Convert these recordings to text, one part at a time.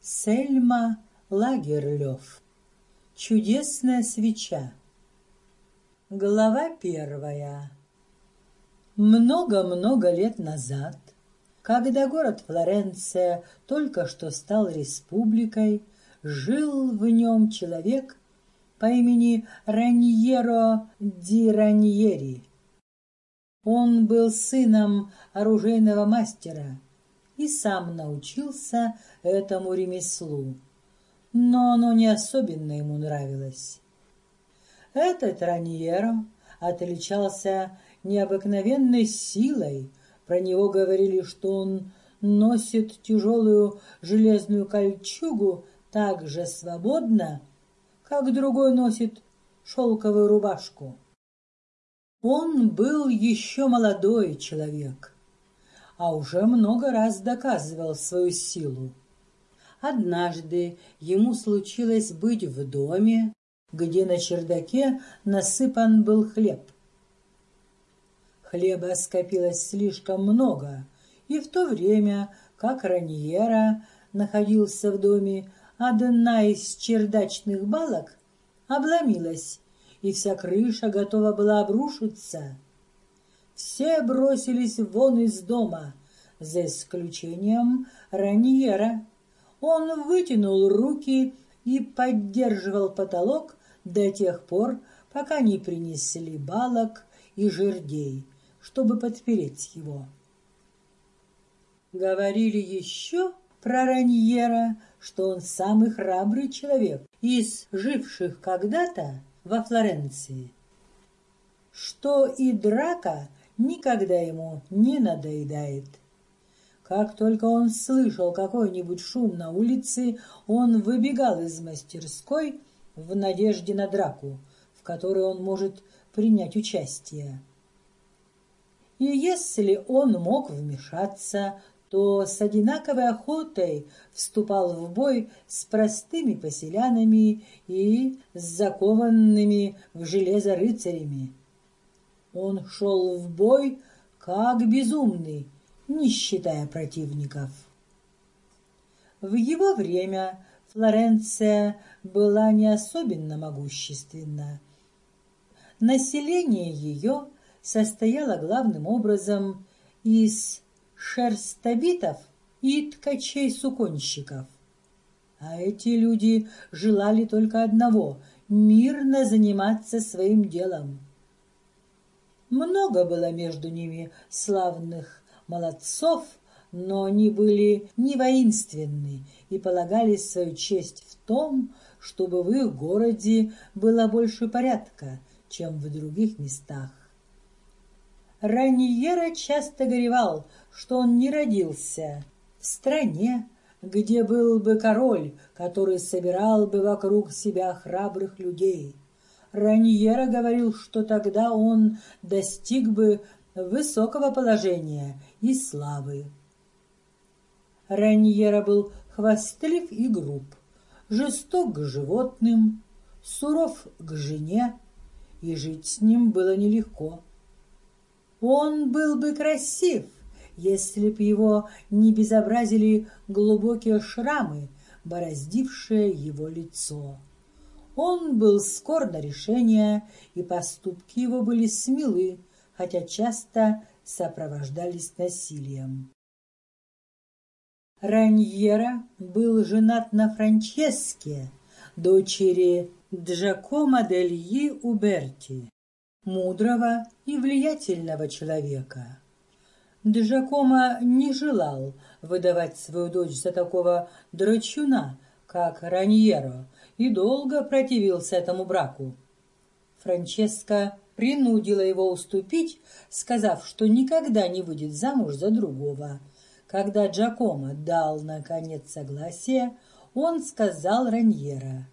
Сельма Лагерлёв. Чудесная свеча. Глава первая. Много-много лет назад, когда город Флоренция только что стал республикой, жил в нем человек по имени Раньеро ди Раньери. Он был сыном оружейного мастера и сам научился этому ремеслу, но оно не особенно ему нравилось. Этот Раньеро отличался необыкновенной силой, про него говорили, что он носит тяжелую железную кольчугу так же свободно, как другой носит шелковую рубашку. Он был еще молодой человек, а уже много раз доказывал свою силу. Однажды ему случилось быть в доме, где на чердаке насыпан был хлеб. Хлеба скопилось слишком много, и в то время, как Раньера находился в доме, одна из чердачных балок обломилась, и вся крыша готова была обрушиться. Все бросились вон из дома, за исключением Раньера. Он вытянул руки и поддерживал потолок до тех пор, пока не принесли балок и жердей, чтобы подпереть его. Говорили еще про Раньера, что он самый храбрый человек из живших когда-то во Флоренции, что и драка никогда ему не надоедает. Как только он слышал какой-нибудь шум на улице, он выбегал из мастерской в надежде на драку, в которой он может принять участие. И если он мог вмешаться, то с одинаковой охотой вступал в бой с простыми поселянами и с закованными в железо рыцарями. Он шел в бой как безумный, не считая противников. В его время Флоренция была не особенно могущественна. Население ее состояло главным образом из шерстобитов и ткачей-суконщиков. А эти люди желали только одного — мирно заниматься своим делом. Много было между ними славных молодцов, но они были не воинственны и полагали свою честь в том, чтобы в их городе было больше порядка, чем в других местах. Раньера часто горевал, что он не родился в стране, где был бы король, который собирал бы вокруг себя храбрых людей. Раньера говорил, что тогда он достиг бы высокого положения и славы. Раньера был хвастлив и груб, жесток к животным, суров к жене, и жить с ним было нелегко. Он был бы красив, если б его не безобразили глубокие шрамы, бороздившие его лицо. Он был скор на решение, и поступки его были смелы, хотя часто сопровождались насилием. Раньера был женат на Франческе, дочери Джакомо дельи Уберти мудрого и влиятельного человека. Джакомо не желал выдавать свою дочь за такого драчуна, как Раньеро, и долго противился этому браку. Франческа принудила его уступить, сказав, что никогда не выйдет замуж за другого. Когда Джакомо дал, наконец, согласие, он сказал Раньера.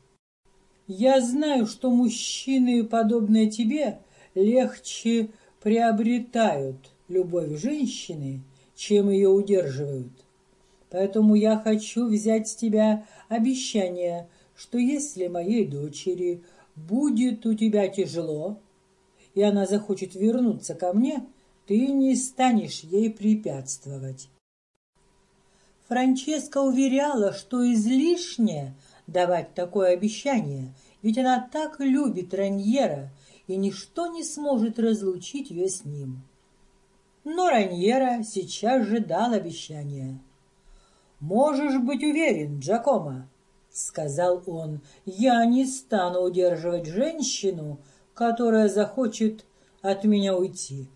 «Я знаю, что мужчины, подобные тебе, легче приобретают любовь женщины, чем ее удерживают. Поэтому я хочу взять с тебя обещание, что если моей дочери будет у тебя тяжело, и она захочет вернуться ко мне, ты не станешь ей препятствовать. Франческа уверяла, что излишне давать такое обещание, ведь она так любит Раньера, и ничто не сможет разлучить ее с ним. Но Раньера сейчас же дал обещание. «Можешь быть уверен, Джакомо», — сказал он, — «я не стану удерживать женщину, которая захочет от меня уйти».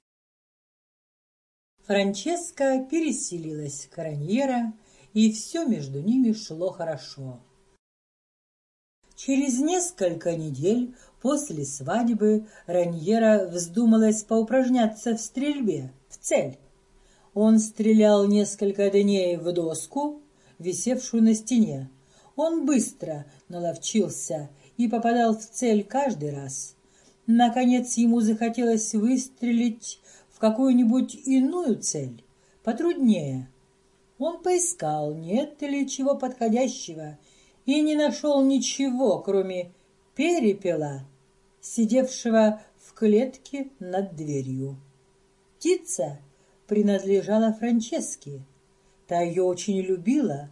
Франческа переселилась к Раньера, и все между ними шло хорошо. Через несколько недель после свадьбы Раньера вздумалась поупражняться в стрельбе, в цель. Он стрелял несколько дней в доску, висевшую на стене. Он быстро наловчился и попадал в цель каждый раз. Наконец ему захотелось выстрелить в какую-нибудь иную цель, потруднее. Он поискал, нет ли чего подходящего, и не нашел ничего, кроме перепела, сидевшего в клетке над дверью. Птица принадлежала Франческе. Та ее очень любила,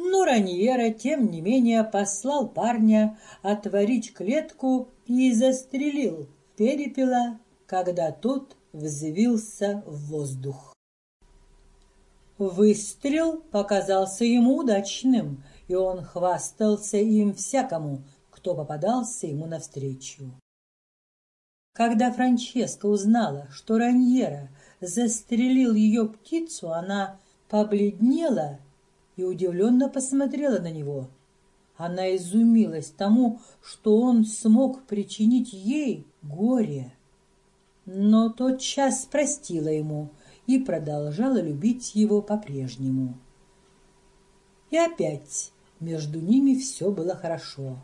но Раньера, тем не менее, послал парня отворить клетку и застрелил перепела, когда тот взвился в воздух. Выстрел показался ему удачным, и он хвастался им всякому, кто попадался ему навстречу. Когда Франческа узнала, что Раньера застрелил ее птицу, она побледнела и удивленно посмотрела на него. Она изумилась тому, что он смог причинить ей горе но тотчас простила ему и продолжала любить его по-прежнему. И опять между ними все было хорошо.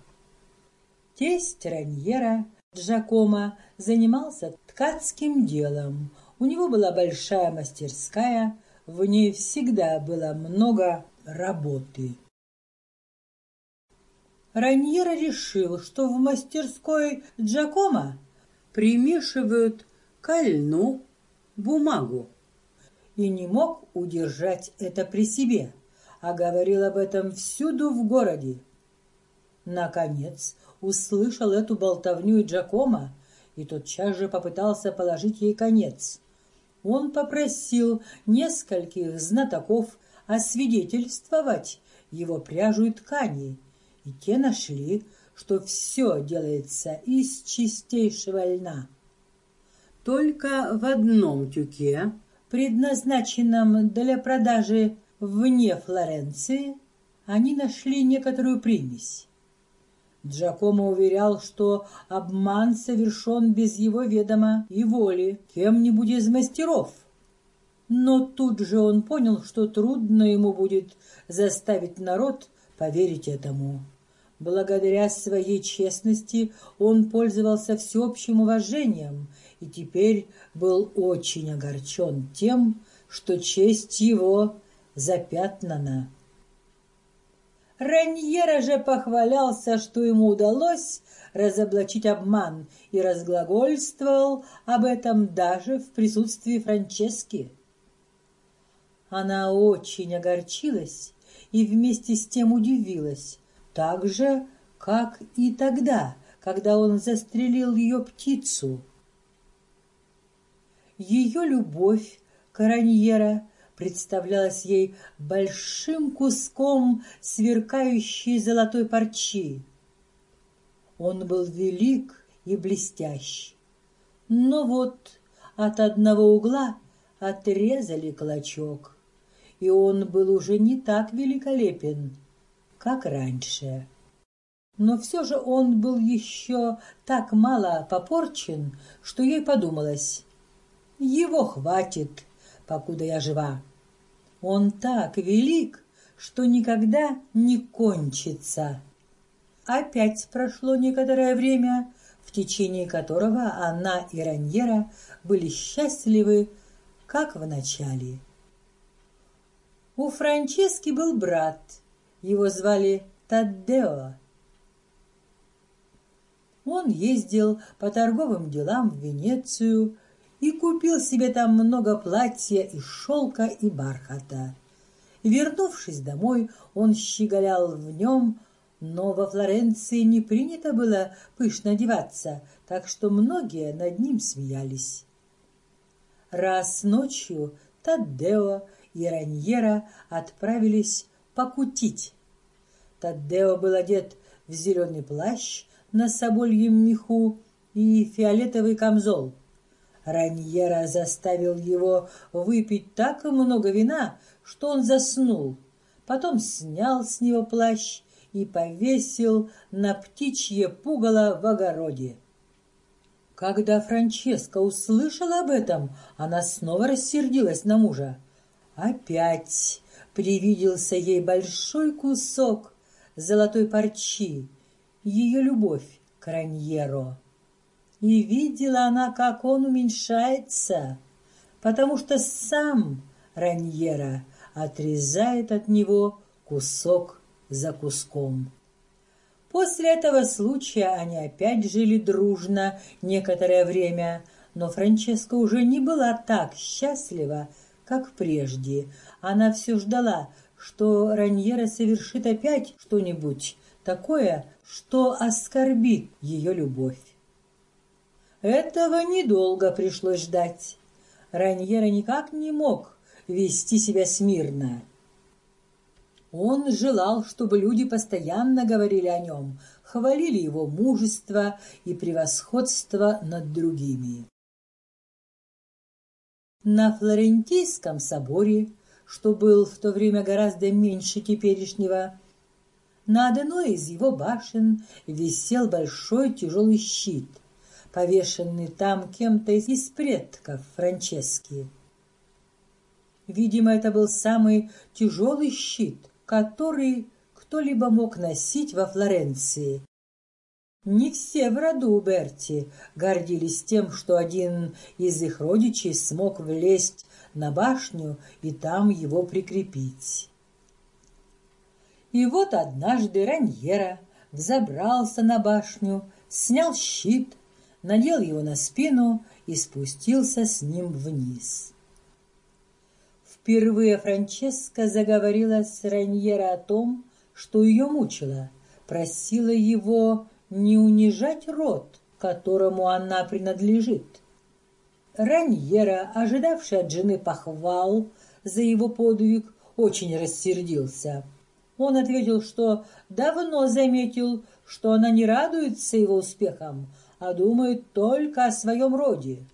Тесть Раньера Джакома занимался ткацким делом. У него была большая мастерская, в ней всегда было много работы. Раньера решил, что в мастерской Джакома примешивают кольну бумагу. И не мог удержать это при себе, а говорил об этом всюду в городе. Наконец услышал эту болтовню и Джакома, и тотчас же попытался положить ей конец. Он попросил нескольких знатоков освидетельствовать его пряжу и ткани, и те нашли, что все делается из чистейшего льна. Только в одном тюке, предназначенном для продажи вне Флоренции, они нашли некоторую примесь. Джакомо уверял, что обман совершен без его ведома и воли кем-нибудь из мастеров. Но тут же он понял, что трудно ему будет заставить народ поверить этому. Благодаря своей честности он пользовался всеобщим уважением и теперь был очень огорчен тем, что честь его запятнана. Раньера же похвалялся, что ему удалось разоблачить обман и разглагольствовал об этом даже в присутствии Франчески. Она очень огорчилась и вместе с тем удивилась, так же, как и тогда, когда он застрелил ее птицу. Ее любовь Караньера представлялась ей большим куском сверкающей золотой парчи. Он был велик и блестящ. Но вот от одного угла отрезали клочок, и он был уже не так великолепен, как раньше. Но все же он был еще так мало попорчен, что ей подумалось, его хватит, покуда я жива. Он так велик, что никогда не кончится. Опять прошло некоторое время, в течение которого она и Раньера были счастливы, как в начале. У Франчески был брат, его звали Таддео. Он ездил по торговым делам в и купил себе там много платья из шелка и бархата. Вернувшись домой, он щеголял в нем, но во Флоренции не принято было пышно одеваться, так что многие над ним смеялись. Раз ночью Таддео и Раньера отправились покутить. Таддео был одет в зеленый плащ на собольем меху и фиолетовый камзол. Раньера заставил его выпить так много вина, что он заснул. Потом снял с него плащ и повесил на птичье пугало в огороде. Когда Франческа услышала об этом, она снова рассердилась на мужа. Опять привиделся ей большой кусок золотой парчи, ее любовь к Раньеро. И видела она, как он уменьшается, потому что сам Раньера отрезает от него кусок за куском. После этого случая они опять жили дружно некоторое время, но Франческа уже не была так счастлива, как прежде. Она все ждала, что Раньера совершит опять что-нибудь такое, что оскорбит ее любовь. Этого недолго пришлось ждать. Раньера никак не мог вести себя смирно. Он желал, чтобы люди постоянно говорили о нем, хвалили его мужество и превосходство над другими. На Флорентийском соборе, что был в то время гораздо меньше теперешнего, на одной из его башен висел большой тяжелый щит, повешенный там кем-то из предков Франчески. Видимо, это был самый тяжелый щит, который кто-либо мог носить во Флоренции. Не все в роду Берти гордились тем, что один из их родичей смог влезть на башню и там его прикрепить. И вот однажды Раньера взобрался на башню, снял щит, надел его на спину и спустился с ним вниз. Впервые Франческа заговорила с Раньера о том, что ее мучило, просила его не унижать род, которому она принадлежит. Раньера, ожидавший от жены похвал за его подвиг, очень рассердился – он ответил, что давно заметил, что она не радуется его успехам, а думает только о своем роде.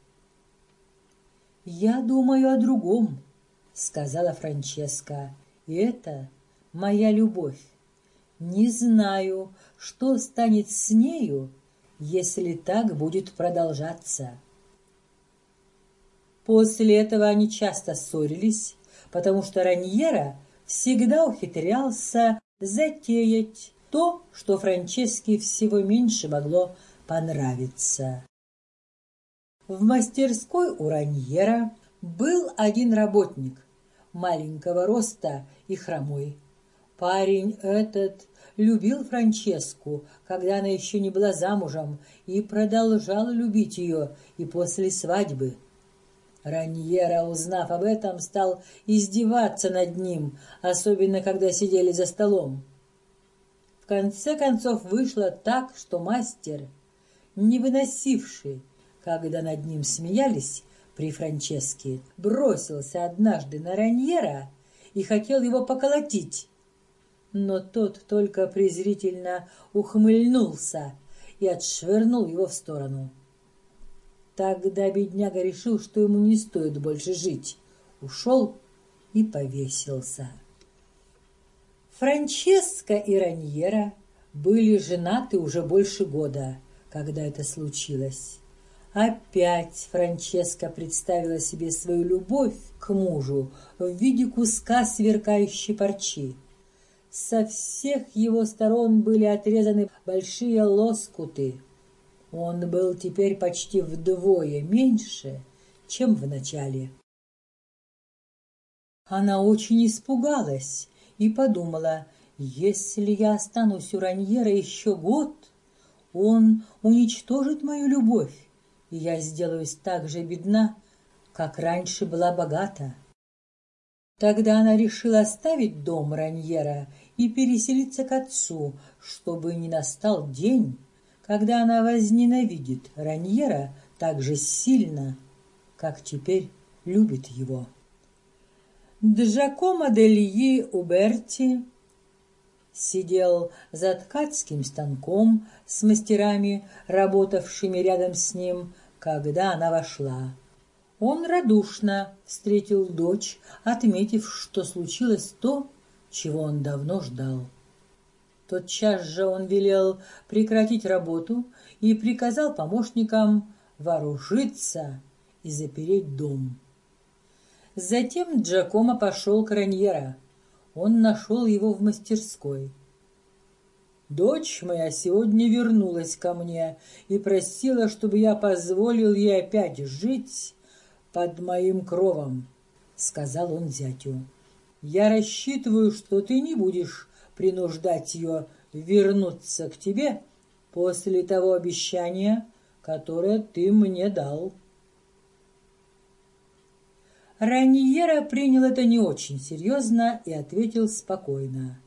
«Я думаю о другом», — сказала Франческа. «И это моя любовь. Не знаю, что станет с нею, если так будет продолжаться». После этого они часто ссорились, потому что Раньера — всегда ухитрялся затеять то, что Франческе всего меньше могло понравиться. В мастерской у Раньера был один работник, маленького роста и хромой. Парень этот любил Франческу, когда она еще не была замужем, и продолжал любить ее и после свадьбы. Раньера, узнав об этом, стал издеваться над ним, особенно когда сидели за столом. В конце концов вышло так, что мастер, не выносивший, когда над ним смеялись при Франческе, бросился однажды на Раньера и хотел его поколотить. Но тот только презрительно ухмыльнулся и отшвырнул его в сторону. Тогда бедняга решил, что ему не стоит больше жить. Ушел и повесился. Франческо и Раньера были женаты уже больше года, когда это случилось. Опять Франческа представила себе свою любовь к мужу в виде куска сверкающей парчи. Со всех его сторон были отрезаны большие лоскуты, он был теперь почти вдвое меньше, чем в начале. Она очень испугалась и подумала, если я останусь у Раньера еще год, он уничтожит мою любовь, и я сделаюсь так же бедна, как раньше была богата. Тогда она решила оставить дом Раньера и переселиться к отцу, чтобы не настал день, когда она возненавидит Раньера так же сильно, как теперь любит его. Джакомо Дельи Уберти сидел за ткацким станком с мастерами, работавшими рядом с ним, когда она вошла. Он радушно встретил дочь, отметив, что случилось то, чего он давно ждал. Тотчас же он велел прекратить работу и приказал помощникам вооружиться и запереть дом. Затем Джакомо пошел к Раньера. Он нашел его в мастерской. Дочь моя сегодня вернулась ко мне и просила, чтобы я позволил ей опять жить под моим кровом, — сказал он зятю. Я рассчитываю, что ты не будешь принуждать ее вернуться к тебе после того обещания, которое ты мне дал. Раньера принял это не очень серьезно и ответил спокойно.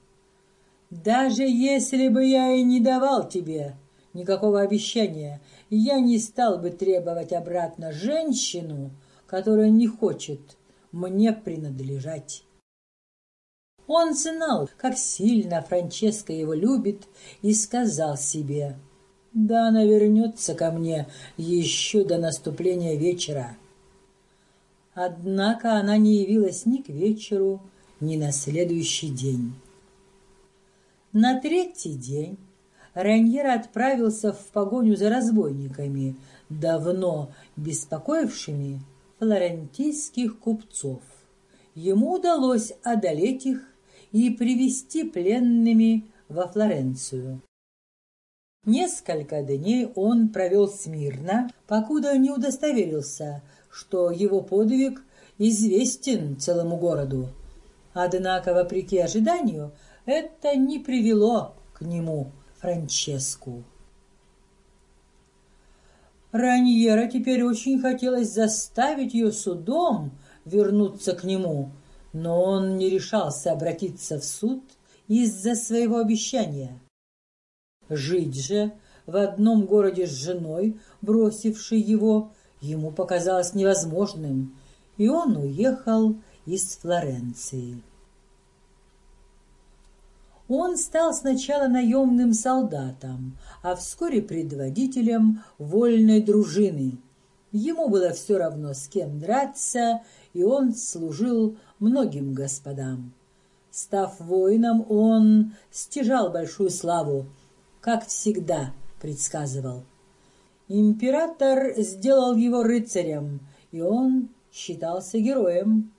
«Даже если бы я и не давал тебе никакого обещания, я не стал бы требовать обратно женщину, которая не хочет мне принадлежать». Он знал, как сильно Франческа его любит, и сказал себе, «Да она вернется ко мне еще до наступления вечера». Однако она не явилась ни к вечеру, ни на следующий день. На третий день Раньер отправился в погоню за разбойниками, давно беспокоившими флорентийских купцов. Ему удалось одолеть их и привести пленными во Флоренцию. Несколько дней он провел смирно, покуда не удостоверился, что его подвиг известен целому городу. Однако, вопреки ожиданию, это не привело к нему Франческу. Раньера теперь очень хотелось заставить ее судом вернуться к нему, но он не решался обратиться в суд из-за своего обещания. Жить же в одном городе с женой, бросившей его, ему показалось невозможным, и он уехал из Флоренции. Он стал сначала наемным солдатом, а вскоре предводителем вольной дружины. Ему было все равно, с кем драться, и он служил многим господам. Став воином, он стяжал большую славу, как всегда предсказывал. Император сделал его рыцарем, и он считался героем.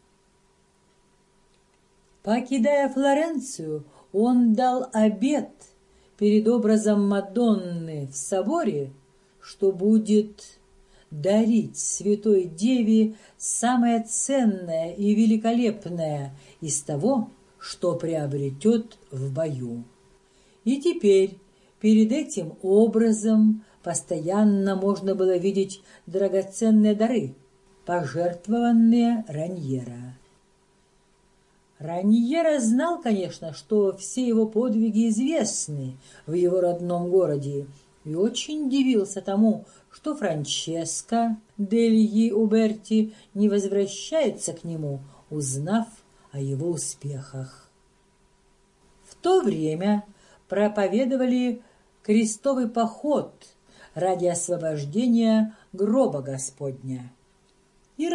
Покидая Флоренцию, он дал обет перед образом Мадонны в соборе, что будет дарить Святой Деве самое ценное и великолепное из того, что приобретет в бою. И теперь перед этим образом Постоянно можно было видеть драгоценные дары, пожертвованные Раньера. Раньера знал, конечно, что все его подвиги известны в его родном городе, и очень удивился тому, что Франческо Дельи Уберти не возвращается к нему, узнав о его успехах. В то время проповедовали крестовый поход – ради освобождения гроба Господня. И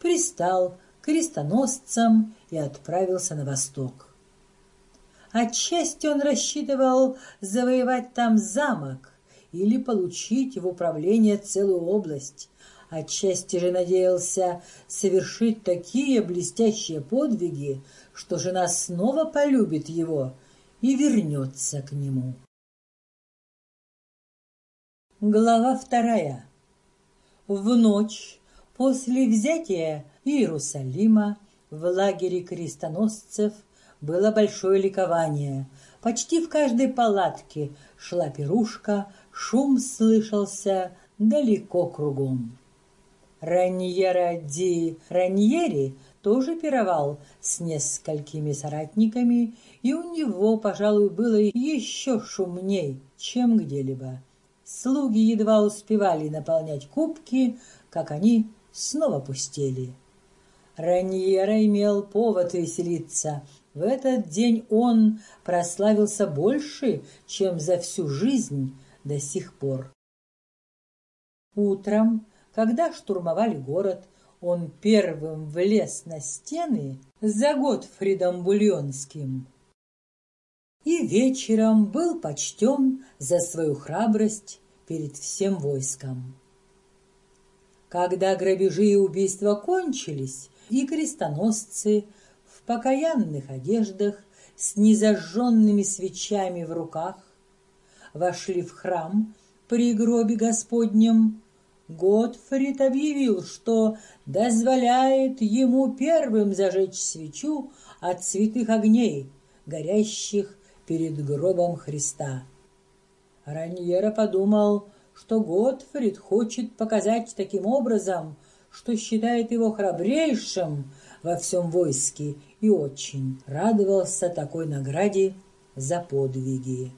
пристал крестоносцам и отправился на восток. Отчасти он рассчитывал завоевать там замок или получить в управление целую область, отчасти же надеялся совершить такие блестящие подвиги, что жена снова полюбит его и вернется к нему. Глава вторая. В ночь после взятия Иерусалима в лагере крестоносцев было большое ликование. Почти в каждой палатке шла пирушка, шум слышался далеко кругом. Раньера ди Раньери, тоже пировал с несколькими соратниками, и у него, пожалуй, было еще шумней, чем где-либо. Слуги едва успевали наполнять кубки, как они снова пустели. Раньера имел повод веселиться. В этот день он прославился больше, чем за всю жизнь до сих пор. Утром, когда штурмовали город, он первым влез на стены за Готфридом Бульонским. И вечером был почтен за свою храбрость перед всем войском. Когда грабежи и убийства кончились, и крестоносцы в покаянных одеждах с незажженными свечами в руках вошли в храм при гробе Господнем, Готфрид объявил, что дозволяет ему первым зажечь свечу от святых огней, горящих перед гробом Христа. Раньера подумал, что Готфрид хочет показать таким образом, что считает его храбрейшим во всем войске и очень радовался такой награде за подвиги.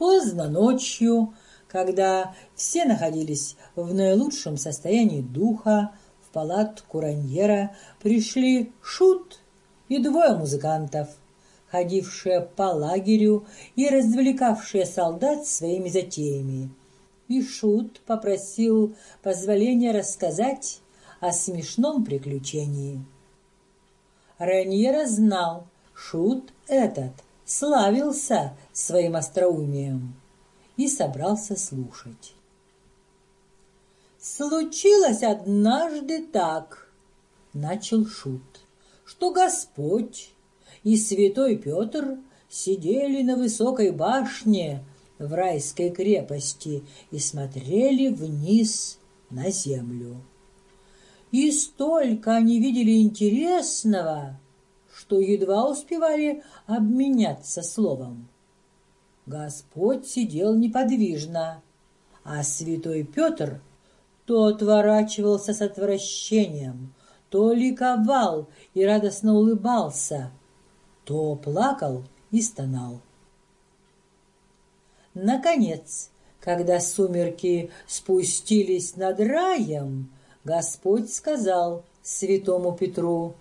Поздно ночью, когда все находились в наилучшем состоянии духа, в палатку Раньера пришли Шут и двое музыкантов, ходившие по лагерю и развлекавшие солдат своими затеями. И Шут попросил позволения рассказать о смешном приключении. Раньера знал, Шут этот славился своим остроумием и собрался слушать. «Случилось однажды так», — начал Шут, «что Господь и святой Петр сидели на высокой башне в райской крепости и смотрели вниз на землю. И столько они видели интересного, что едва успевали обменяться словом. Господь сидел неподвижно, а святой Петр то отворачивался с отвращением, то ликовал и радостно улыбался, то плакал и стонал. Наконец, когда сумерки спустились над раем, Господь сказал святому Петру,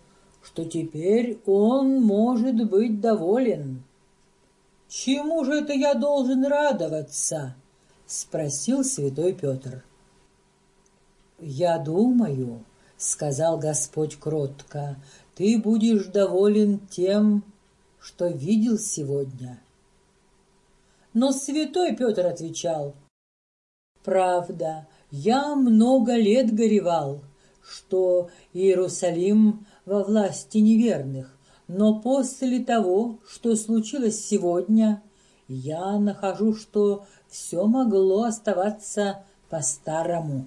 что теперь он может быть доволен. «Чему же это я должен радоваться?» — спросил святой Петр. «Я думаю, — сказал Господь кротко, — ты будешь доволен тем, что видел сегодня». Но святой Петр отвечал, «Правда, я много лет горевал, что Иерусалим во власти неверных, но после того, что случилось сегодня, я нахожу, что все могло оставаться по-старому.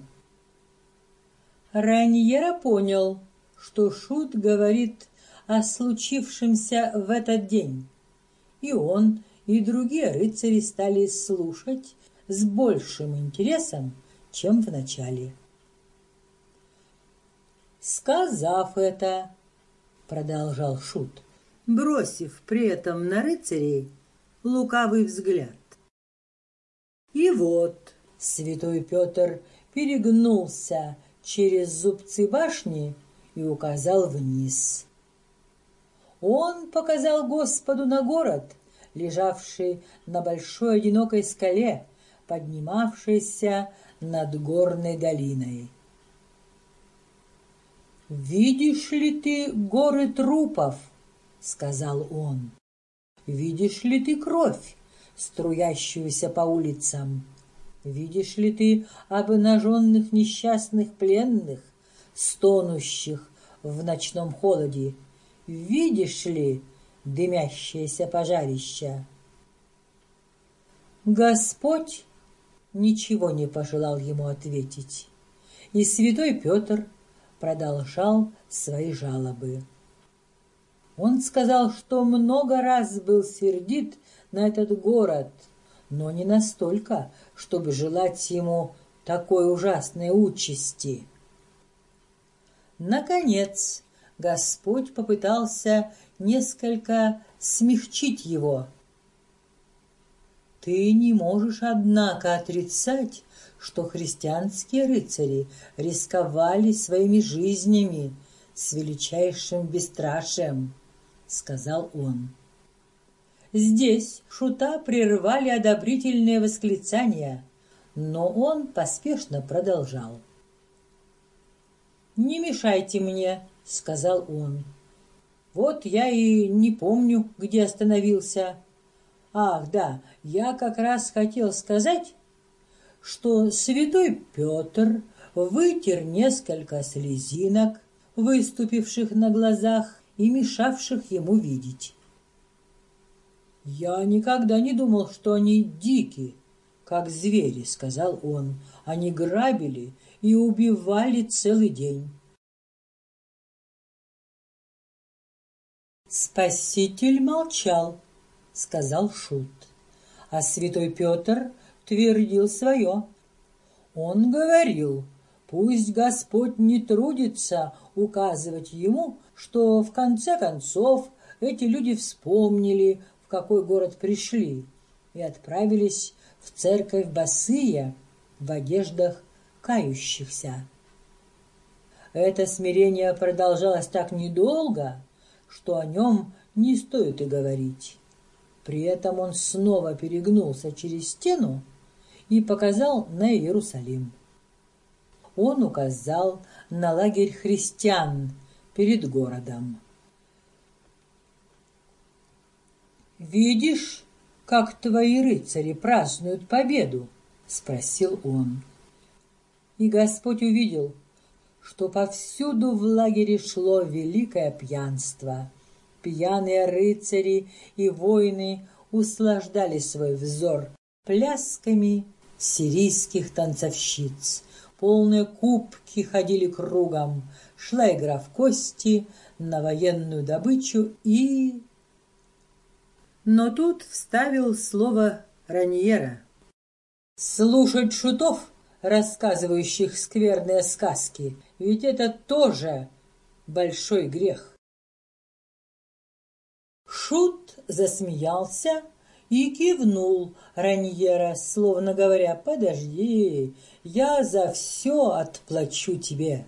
Раньера понял, что Шут говорит о случившемся в этот день, и он и другие рыцари стали слушать с большим интересом, чем в начале. Сказав это, продолжал Шут, бросив при этом на рыцарей лукавый взгляд. И вот святой Петр перегнулся через зубцы башни и указал вниз. Он показал Господу на город, лежавший на большой одинокой скале, поднимавшейся над горной долиной. «Видишь ли ты горы трупов?» — сказал он. «Видишь ли ты кровь, струящуюся по улицам? Видишь ли ты обнаженных несчастных пленных, стонущих в ночном холоде? Видишь ли дымящееся пожарище?» Господь ничего не пожелал ему ответить, и святой Петр — продолжал свои жалобы. Он сказал, что много раз был сердит на этот город, но не настолько, чтобы желать ему такой ужасной участи. Наконец, Господь попытался несколько смягчить его. Ты не можешь, однако, отрицать, что христианские рыцари рисковали своими жизнями с величайшим бесстрашием, — сказал он. Здесь шута прерывали одобрительные восклицания, но он поспешно продолжал. «Не мешайте мне», — сказал он. «Вот я и не помню, где остановился. Ах, да, я как раз хотел сказать, что святой Петр вытер несколько слезинок, выступивших на глазах и мешавших ему видеть. «Я никогда не думал, что они дикие, как звери», — сказал он. «Они грабили и убивали целый день». «Спаситель молчал», — сказал Шут. А святой Петр твердил свое. Он говорил, пусть Господь не трудится указывать ему, что в конце концов эти люди вспомнили, какой город пришли, и отправились в церковь босые в одеждах кающихся. Это смирение продолжалось так недолго, что о нем не стоит и говорить. При этом он снова перегнулся через стену и показал на Иерусалим. Он указал на лагерь христиан перед городом. «Видишь, как твои рыцари празднуют победу?» — спросил он. И Господь увидел, что повсюду в лагере шло великое пьянство. Пьяные рыцари и воины услаждали свой взор плясками сирийских танцовщиц. Полные кубки ходили кругом, шла игра в кости, на военную добычу и но тут вставил слово Раньера. «Слушать шутов, рассказывающих скверные сказки, ведь это тоже большой грех». Шут засмеялся и кивнул Раньера, словно говоря, «Подожди, я за все отплачу тебе».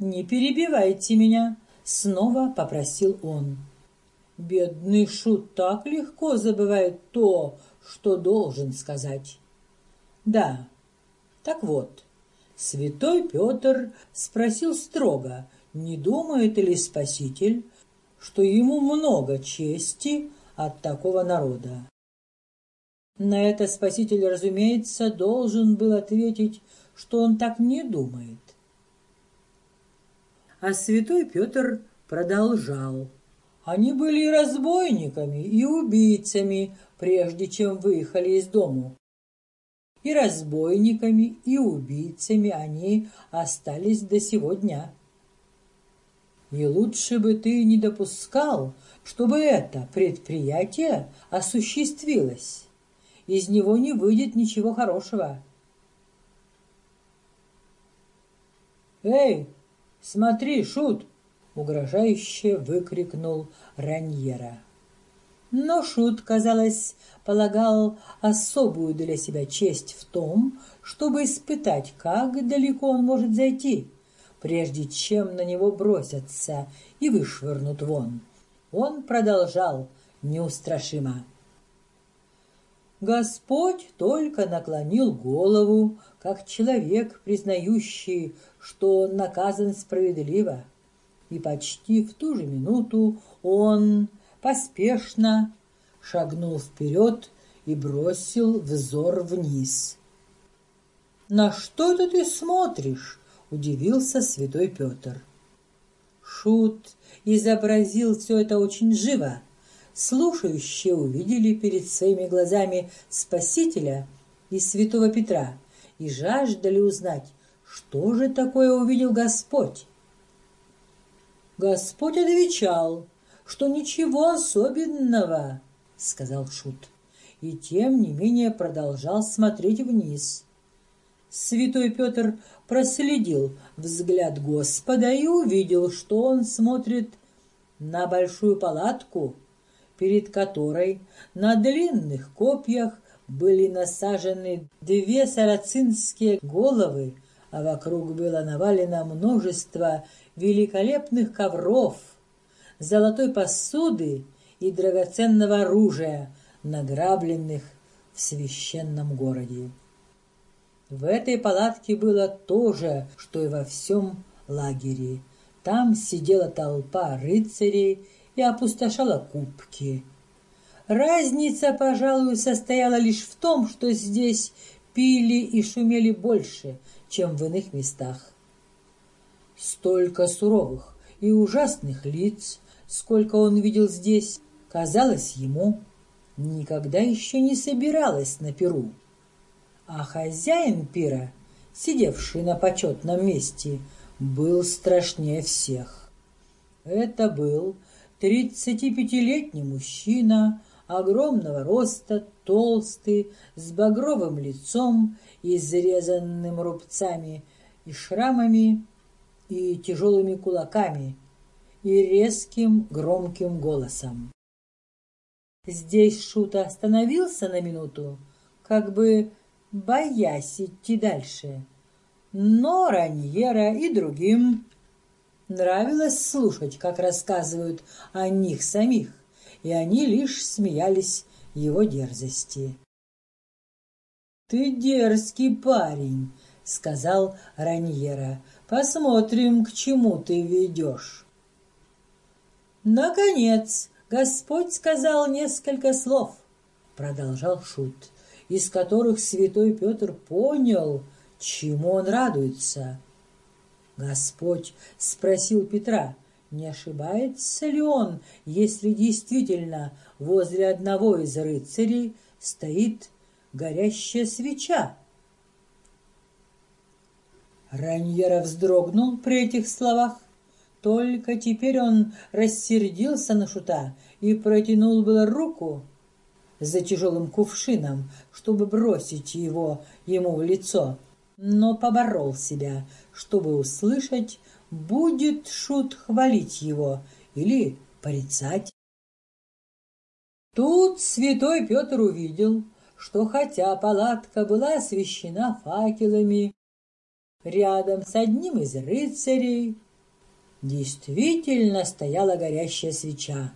«Не перебивайте меня», — снова попросил он. Бедный шут так легко забывает то, что должен сказать. Да, так вот, святой Петр спросил строго, не думает ли Спаситель, что ему много чести от такого народа. На это Спаситель, разумеется, должен был ответить, что он так не думает. А святой Петр продолжал. Они были разбойниками, и убийцами, прежде чем выехали из дому. И разбойниками, и убийцами они остались до сего дня. И лучше бы ты не допускал, чтобы это предприятие осуществилось. Из него не выйдет ничего хорошего. «Эй, смотри, Шут!» угрожающе выкрикнул Раньера. Но Шут, казалось, полагал особую для себя честь в том, чтобы испытать, как далеко он может зайти, прежде чем на него бросятся и вышвырнут вон. Он продолжал неустрашимо. Господь только наклонил голову, как человек, признающий, что наказан справедливо и почти в ту же минуту он поспешно шагнул вперед и бросил взор вниз. «На что это ты смотришь?» — удивился святой Петр. Шут изобразил все это очень живо. Слушающие увидели перед своими глазами Спасителя и святого Петра и жаждали узнать, что же такое увидел Господь. Господь отвечал, что ничего особенного, сказал Шут, и тем не менее продолжал смотреть вниз. Святой Петр проследил взгляд Господа и увидел, что он смотрит на большую палатку, перед которой на длинных копьях были насажены две сарацинские головы, а вокруг было навалено множество великолепных ковров, золотой посуды и драгоценного оружия, награбленных в священном городе. В этой палатке было то же, что и во всем лагере. Там сидела толпа рыцарей и опустошала кубки. Разница, пожалуй, состояла лишь в том, что здесь пили и шумели больше, чем в иных местах. Столько суровых и ужасных лиц, сколько он видел здесь, казалось ему, никогда еще не собиралась на Перу. А хозяин пира, сидевший на почетном месте, был страшнее всех. Это был тридцатипятилетний мужчина огромного роста, толстый, с багровым лицом, изрезанным рубцами и шрамами, и тяжелыми кулаками, и резким громким голосом. Здесь Шута остановился на минуту, как бы боясь идти дальше. Но Раньера и другим нравилось слушать, как рассказывают о них самих и они лишь смеялись его дерзости. «Ты дерзкий парень», — сказал Раньера. «Посмотрим, к чему ты ведешь». «Наконец, Господь сказал несколько слов», — продолжал Шут, из которых святой Петр понял, чему он радуется. Господь спросил Петра, не ошибается ли он, если действительно возле одного из рыцарей стоит горящая свеча? Раньера вздрогнул при этих словах. Только теперь он рассердился на шута и протянул было руку за тяжелым кувшином, чтобы бросить его ему в лицо, но поборол себя, чтобы услышать будет шут хвалить его или порицать. Тут святой Петр увидел, что хотя палатка была освещена факелами, рядом с одним из рыцарей действительно стояла горящая свеча.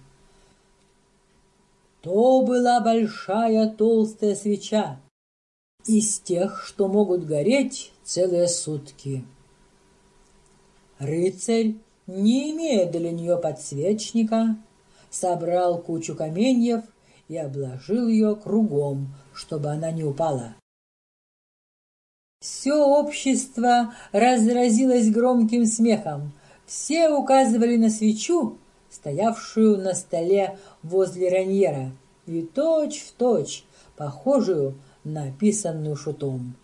То была большая толстая свеча, из тех, что могут гореть целые сутки. Рыцарь, не имея для нее подсвечника, собрал кучу каменьев и обложил ее кругом, чтобы она не упала. Все общество разразилось громким смехом. Все указывали на свечу, стоявшую на столе возле раньера, и точь-в-точь похожую на описанную шутом.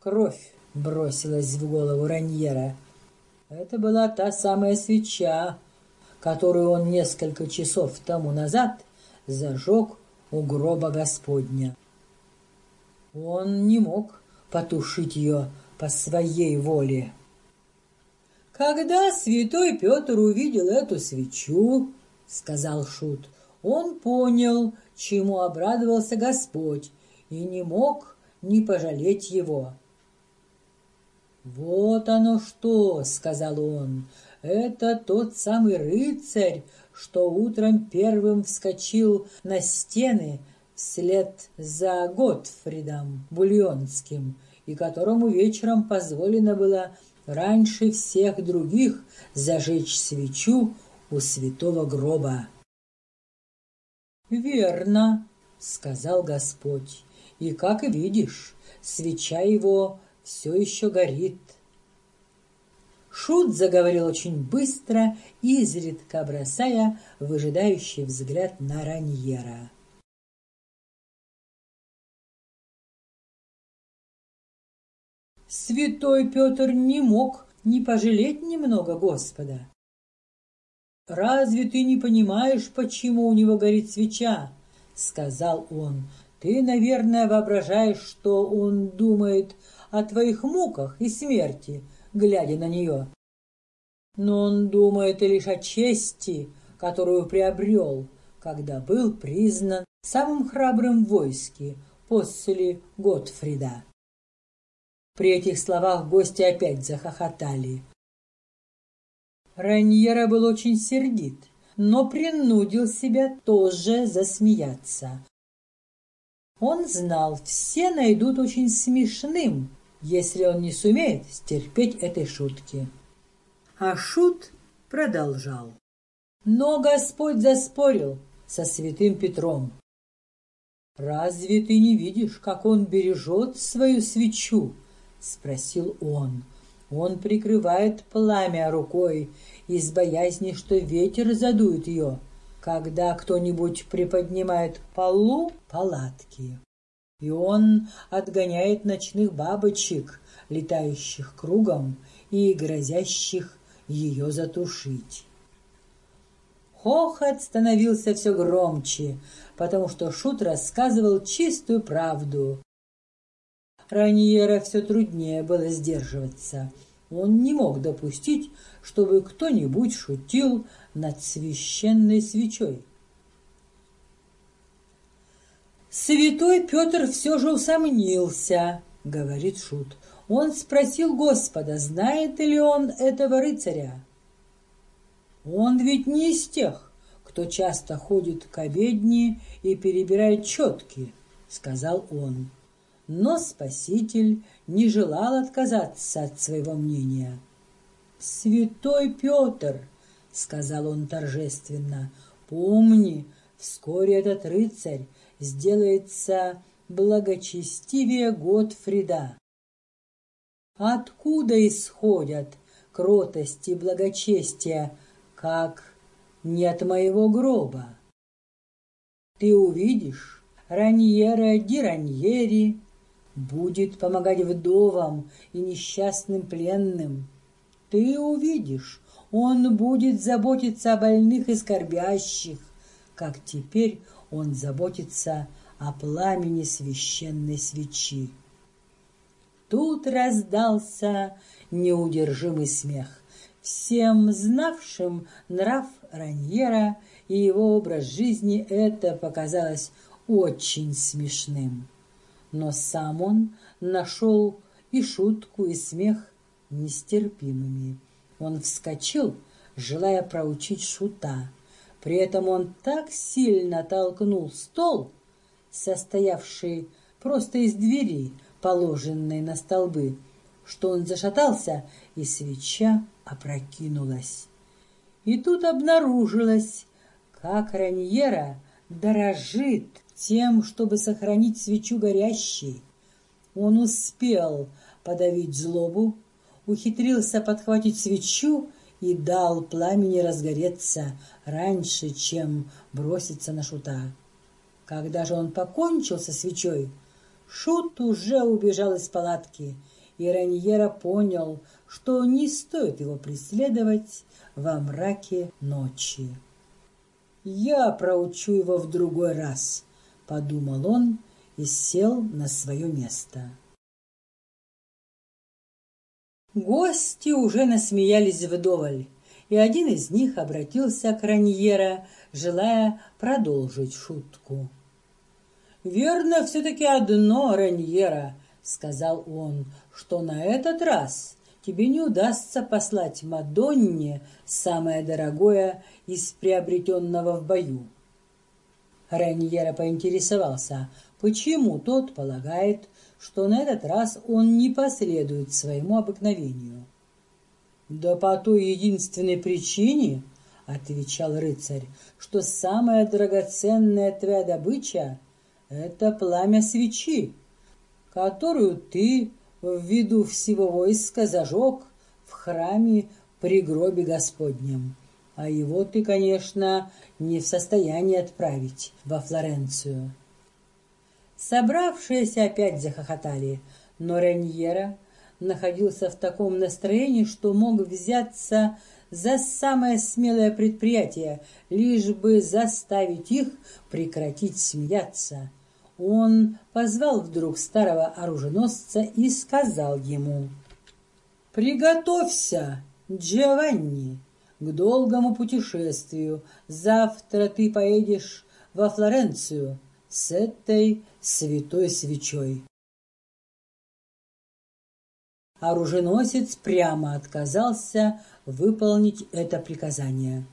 Кровь бросилась в голову раньера — это была та самая свеча, которую он несколько часов тому назад зажег у гроба Господня. Он не мог потушить ее по своей воле. Когда святой Петр увидел эту свечу, — сказал Шут, — он понял, чему обрадовался Господь, и не мог не пожалеть его. «Вот оно что!» — сказал он. «Это тот самый рыцарь, что утром первым вскочил на стены вслед за Готфридом Бульонским, и которому вечером позволено было раньше всех других зажечь свечу у святого гроба. «Верно», — сказал Господь, — «и, как видишь, свеча его все еще горит. Шут заговорил очень быстро, изредка бросая выжидающий взгляд на Раньера. Святой Петр не мог не пожалеть немного Господа. «Разве ты не понимаешь, почему у него горит свеча?» — сказал он. «Ты, наверное, воображаешь, что он думает о твоих муках и смерти, глядя на нее. Но он думает лишь о чести, которую приобрел, когда был признан самым храбрым в войске после Готфрида. При этих словах гости опять захохотали. Раньера был очень сердит, но принудил себя тоже засмеяться. Он знал, все найдут очень смешным, если он не сумеет стерпеть этой шутки. А шут продолжал. Но Господь заспорил со святым Петром. «Разве ты не видишь, как он бережет свою свечу?» — спросил он. «Он прикрывает пламя рукой из боязни, что ветер задует ее, когда кто-нибудь приподнимает полу палатки. И он отгоняет ночных бабочек, летающих кругом и грозящих ее затушить. Хохот становился все громче, потому что Шут рассказывал чистую правду. Раньера все труднее было сдерживаться. Он не мог допустить, чтобы кто-нибудь шутил над священной свечой. «Святой Петр все же усомнился», — говорит Шут. Он спросил Господа, знает ли он этого рыцаря. Он ведь не из тех, кто часто ходит к обедне и перебирает четки, сказал он. Но Спаситель не желал отказаться от своего мнения. «Святой Петр!» — сказал он торжественно. «Помни, вскоре этот рыцарь сделается благочестивее Готфрида. Откуда исходят кротость и благочестие как не от моего гроба. Ты увидишь, Раньера ди Раньери будет помогать вдовам и несчастным пленным. Ты увидишь, он будет заботиться о больных и скорбящих, как теперь он заботится о пламени священной свечи. Тут раздался неудержимый смех. Всем знавшим нрав Раньера и его образ жизни это показалось очень смешным. Но сам он нашел и шутку, и смех нестерпимыми. Он вскочил, желая проучить шута. При этом он так сильно толкнул стол, состоявший просто из двери, положенной на столбы, что он зашатался, и свеча опрокинулась. И тут обнаружилось, как Раньера дорожит тем, чтобы сохранить свечу горящей. Он успел подавить злобу, ухитрился подхватить свечу и дал пламени разгореться раньше, чем броситься на шута. Когда же он покончил со свечой, шут уже убежал из палатки — и Раньера понял, что не стоит его преследовать во мраке ночи. «Я проучу его в другой раз», — подумал он и сел на свое место. Гости уже насмеялись вдоволь, и один из них обратился к Раньера, желая продолжить шутку. «Верно все-таки одно, Раньера», — сказал он, что на этот раз тебе не удастся послать Мадонне самое дорогое из приобретенного в бою. Раньера поинтересовался, почему тот полагает, что на этот раз он не последует своему обыкновению. «Да по той единственной причине, — отвечал рыцарь, — что самая драгоценная твоя добыча — это пламя свечи, которую ты в виду всего войска зажег в храме при гробе Господнем. А его ты, конечно, не в состоянии отправить во Флоренцию. Собравшиеся опять захохотали, но Реньера находился в таком настроении, что мог взяться за самое смелое предприятие, лишь бы заставить их прекратить смеяться. Он позвал вдруг старого оруженосца и сказал ему, «Приготовься, Джованни, к долгому путешествию. Завтра ты поедешь во Флоренцию с этой святой свечой». Оруженосец прямо отказался выполнить это приказание.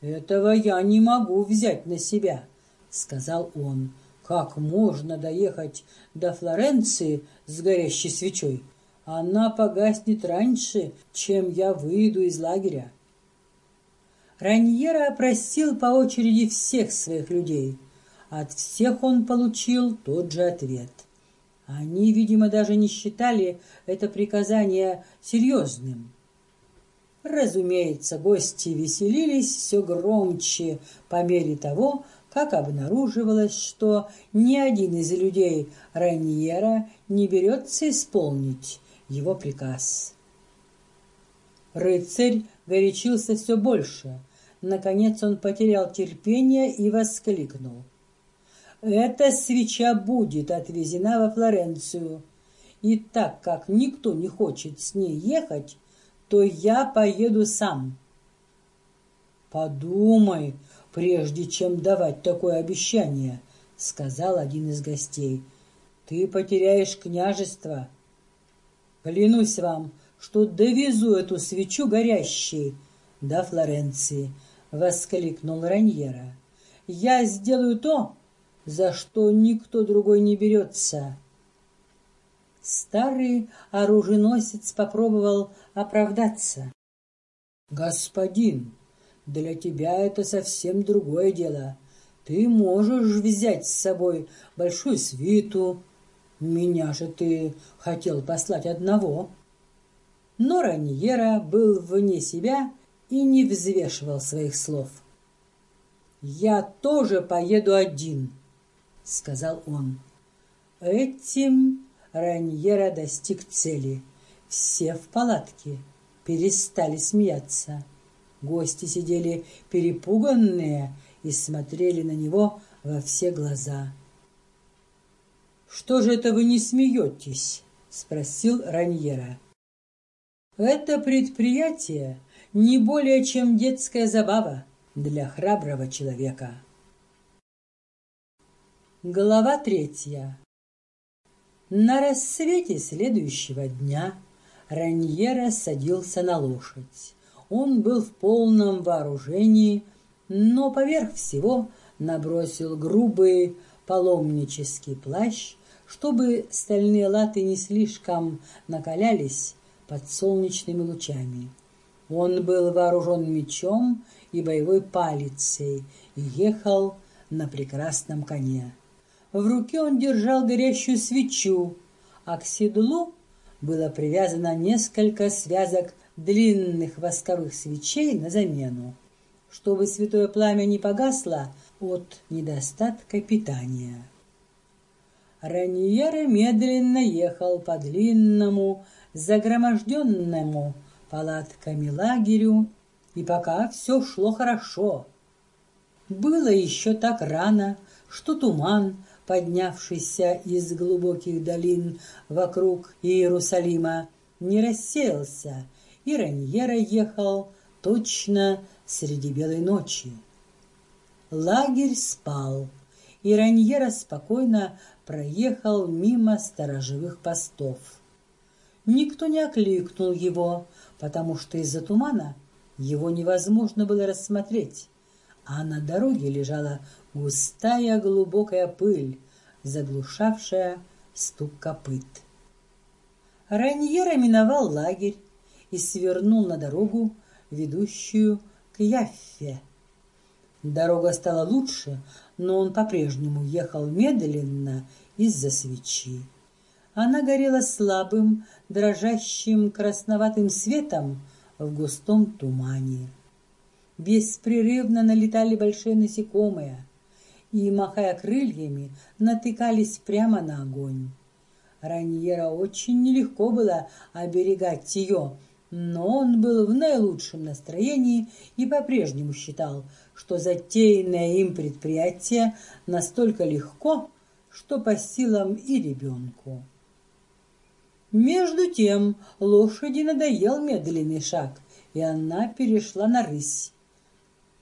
«Этого я не могу взять на себя», — сказал он. «Как можно доехать до Флоренции с горящей свечой? Она погаснет раньше, чем я выйду из лагеря». Раньера опросил по очереди всех своих людей. От всех он получил тот же ответ. Они, видимо, даже не считали это приказание серьезным. Разумеется, гости веселились все громче по мере того, как обнаруживалось, что ни один из людей Раньера не берется исполнить его приказ. Рыцарь горячился все больше. Наконец он потерял терпение и воскликнул. «Эта свеча будет отвезена во Флоренцию, и так как никто не хочет с ней ехать, то я поеду сам. Подумай, прежде чем давать такое обещание, сказал один из гостей. Ты потеряешь княжество. Клянусь вам, что довезу эту свечу горящей до Флоренции, воскликнул Раньера. Я сделаю то, за что никто другой не берется. Старый оруженосец попробовал оправдаться. «Господин, для тебя это совсем другое дело. Ты можешь взять с собой большую свиту. Меня же ты хотел послать одного». Но Раньера был вне себя и не взвешивал своих слов. «Я тоже поеду один», — сказал он. Этим Раньера достиг цели. Все в палатке перестали смеяться. Гости сидели перепуганные и смотрели на него во все глаза. «Что же это вы не смеетесь?» — спросил Раньера. «Это предприятие не более чем детская забава для храброго человека». Глава третья. На рассвете следующего дня Раньера садился на лошадь. Он был в полном вооружении, но поверх всего набросил грубый паломнический плащ, чтобы стальные латы не слишком накалялись под солнечными лучами. Он был вооружен мечом и боевой палицей и ехал на прекрасном коне. В руке он держал горящую свечу, а к седлу было привязано несколько связок длинных восковых свечей на замену, чтобы святое пламя не погасло от недостатка питания. Раньера медленно ехал по длинному, загроможденному палатками лагерю, и пока все шло хорошо. Было еще так рано, что туман поднявшийся из глубоких долин вокруг Иерусалима, не рассеялся, и Раньера ехал точно среди белой ночи. Лагерь спал, и Раньера спокойно проехал мимо сторожевых постов. Никто не окликнул его, потому что из-за тумана его невозможно было рассмотреть, а на дороге лежала густая глубокая пыль, заглушавшая стук копыт. Раньера миновал лагерь и свернул на дорогу, ведущую к Яффе. Дорога стала лучше, но он по-прежнему ехал медленно из-за свечи. Она горела слабым, дрожащим красноватым светом в густом тумане. Беспрерывно налетали большие насекомые, и, махая крыльями, натыкались прямо на огонь. Раньера очень нелегко было оберегать ее, но он был в наилучшем настроении и по-прежнему считал, что затеянное им предприятие настолько легко, что по силам и ребенку. Между тем лошади надоел медленный шаг, и она перешла на рысь.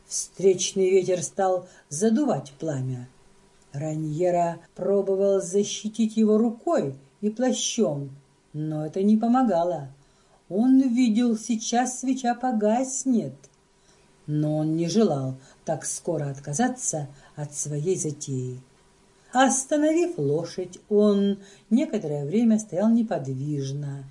Встречный ветер стал задувать пламя. Раньера пробовал защитить его рукой и плащом, но это не помогало. Он видел, сейчас свеча погаснет. Но он не желал так скоро отказаться от своей затеи. Остановив лошадь, он некоторое время стоял неподвижно,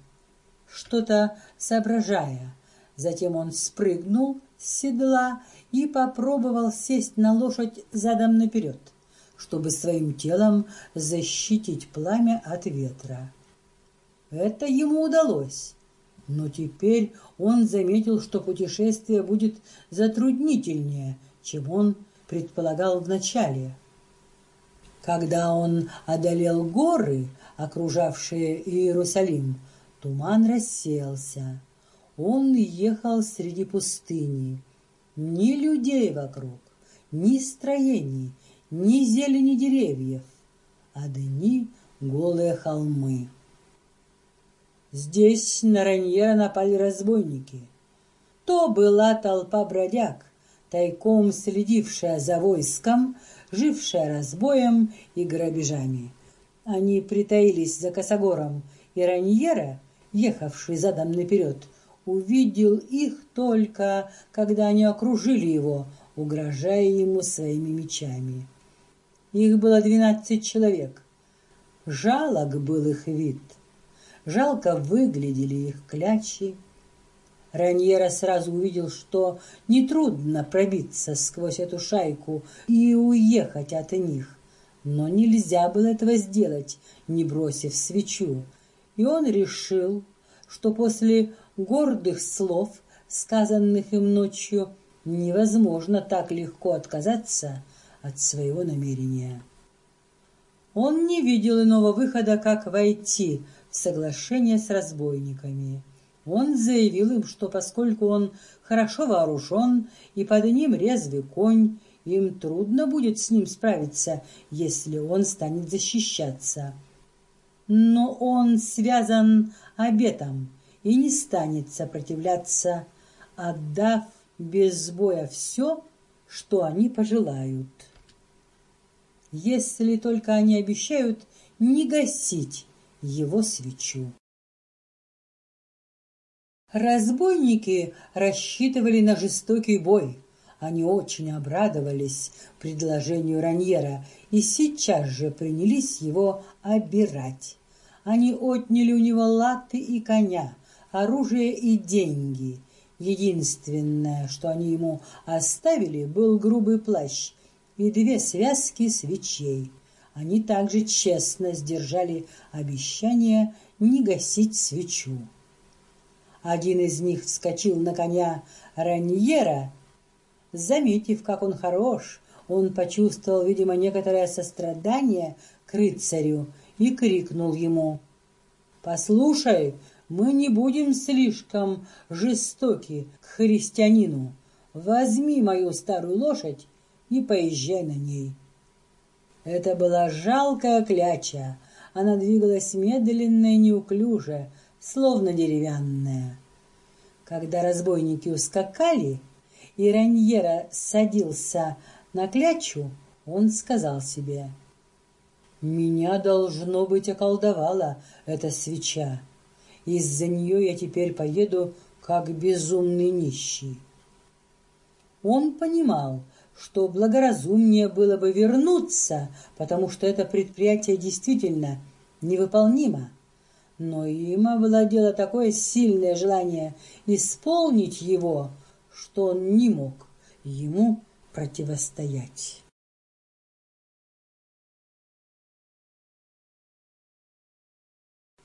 что-то соображая. Затем он спрыгнул с седла и попробовал сесть на лошадь задом наперед, чтобы своим телом защитить пламя от ветра. Это ему удалось. Но теперь он заметил, что путешествие будет затруднительнее, чем он предполагал вначале. Когда он одолел горы, окружавшие Иерусалим, туман рассеялся. Он ехал среди пустыни. Ни людей вокруг, ни строений, ни зелени деревьев. Одни голые холмы. Здесь на Раньера напали разбойники. То была толпа бродяг, тайком следившая за войском, жившая разбоем и грабежами. Они притаились за косогором, и Раньера, ехавший задом наперед, увидел их только, когда они окружили его, угрожая ему своими мечами. Их было двенадцать человек. Жалок был их вид — Жалко выглядели их клячи. Раньера сразу увидел, что нетрудно пробиться сквозь эту шайку и уехать от них. Но нельзя было этого сделать, не бросив свечу. И он решил, что после гордых слов, сказанных им ночью, невозможно так легко отказаться от своего намерения. Он не видел иного выхода, как войти соглашение с разбойниками. Он заявил им, что поскольку он хорошо вооружен и под ним резвый конь, им трудно будет с ним справиться, если он станет защищаться. Но он связан обетом и не станет сопротивляться, отдав без боя все, что они пожелают. Если только они обещают не гасить его свечу. Разбойники рассчитывали на жестокий бой. Они очень обрадовались предложению Раньера и сейчас же принялись его обирать. Они отняли у него латы и коня, оружие и деньги. Единственное, что они ему оставили, был грубый плащ и две связки свечей. Они также честно сдержали обещание не гасить свечу. Один из них вскочил на коня Раньера. Заметив, как он хорош, он почувствовал, видимо, некоторое сострадание к рыцарю и крикнул ему «Послушай, мы не будем слишком жестоки к христианину. Возьми мою старую лошадь и поезжай на ней». Это была жалкая кляча. Она двигалась медленно и неуклюже, словно деревянная. Когда разбойники ускакали, и Раньера садился на клячу, он сказал себе, «Меня, должно быть, околдовала эта свеча. Из-за нее я теперь поеду, как безумный нищий». Он понимал, что благоразумнее было бы вернуться, потому что это предприятие действительно невыполнимо. Но им овладело такое сильное желание исполнить его, что он не мог ему противостоять.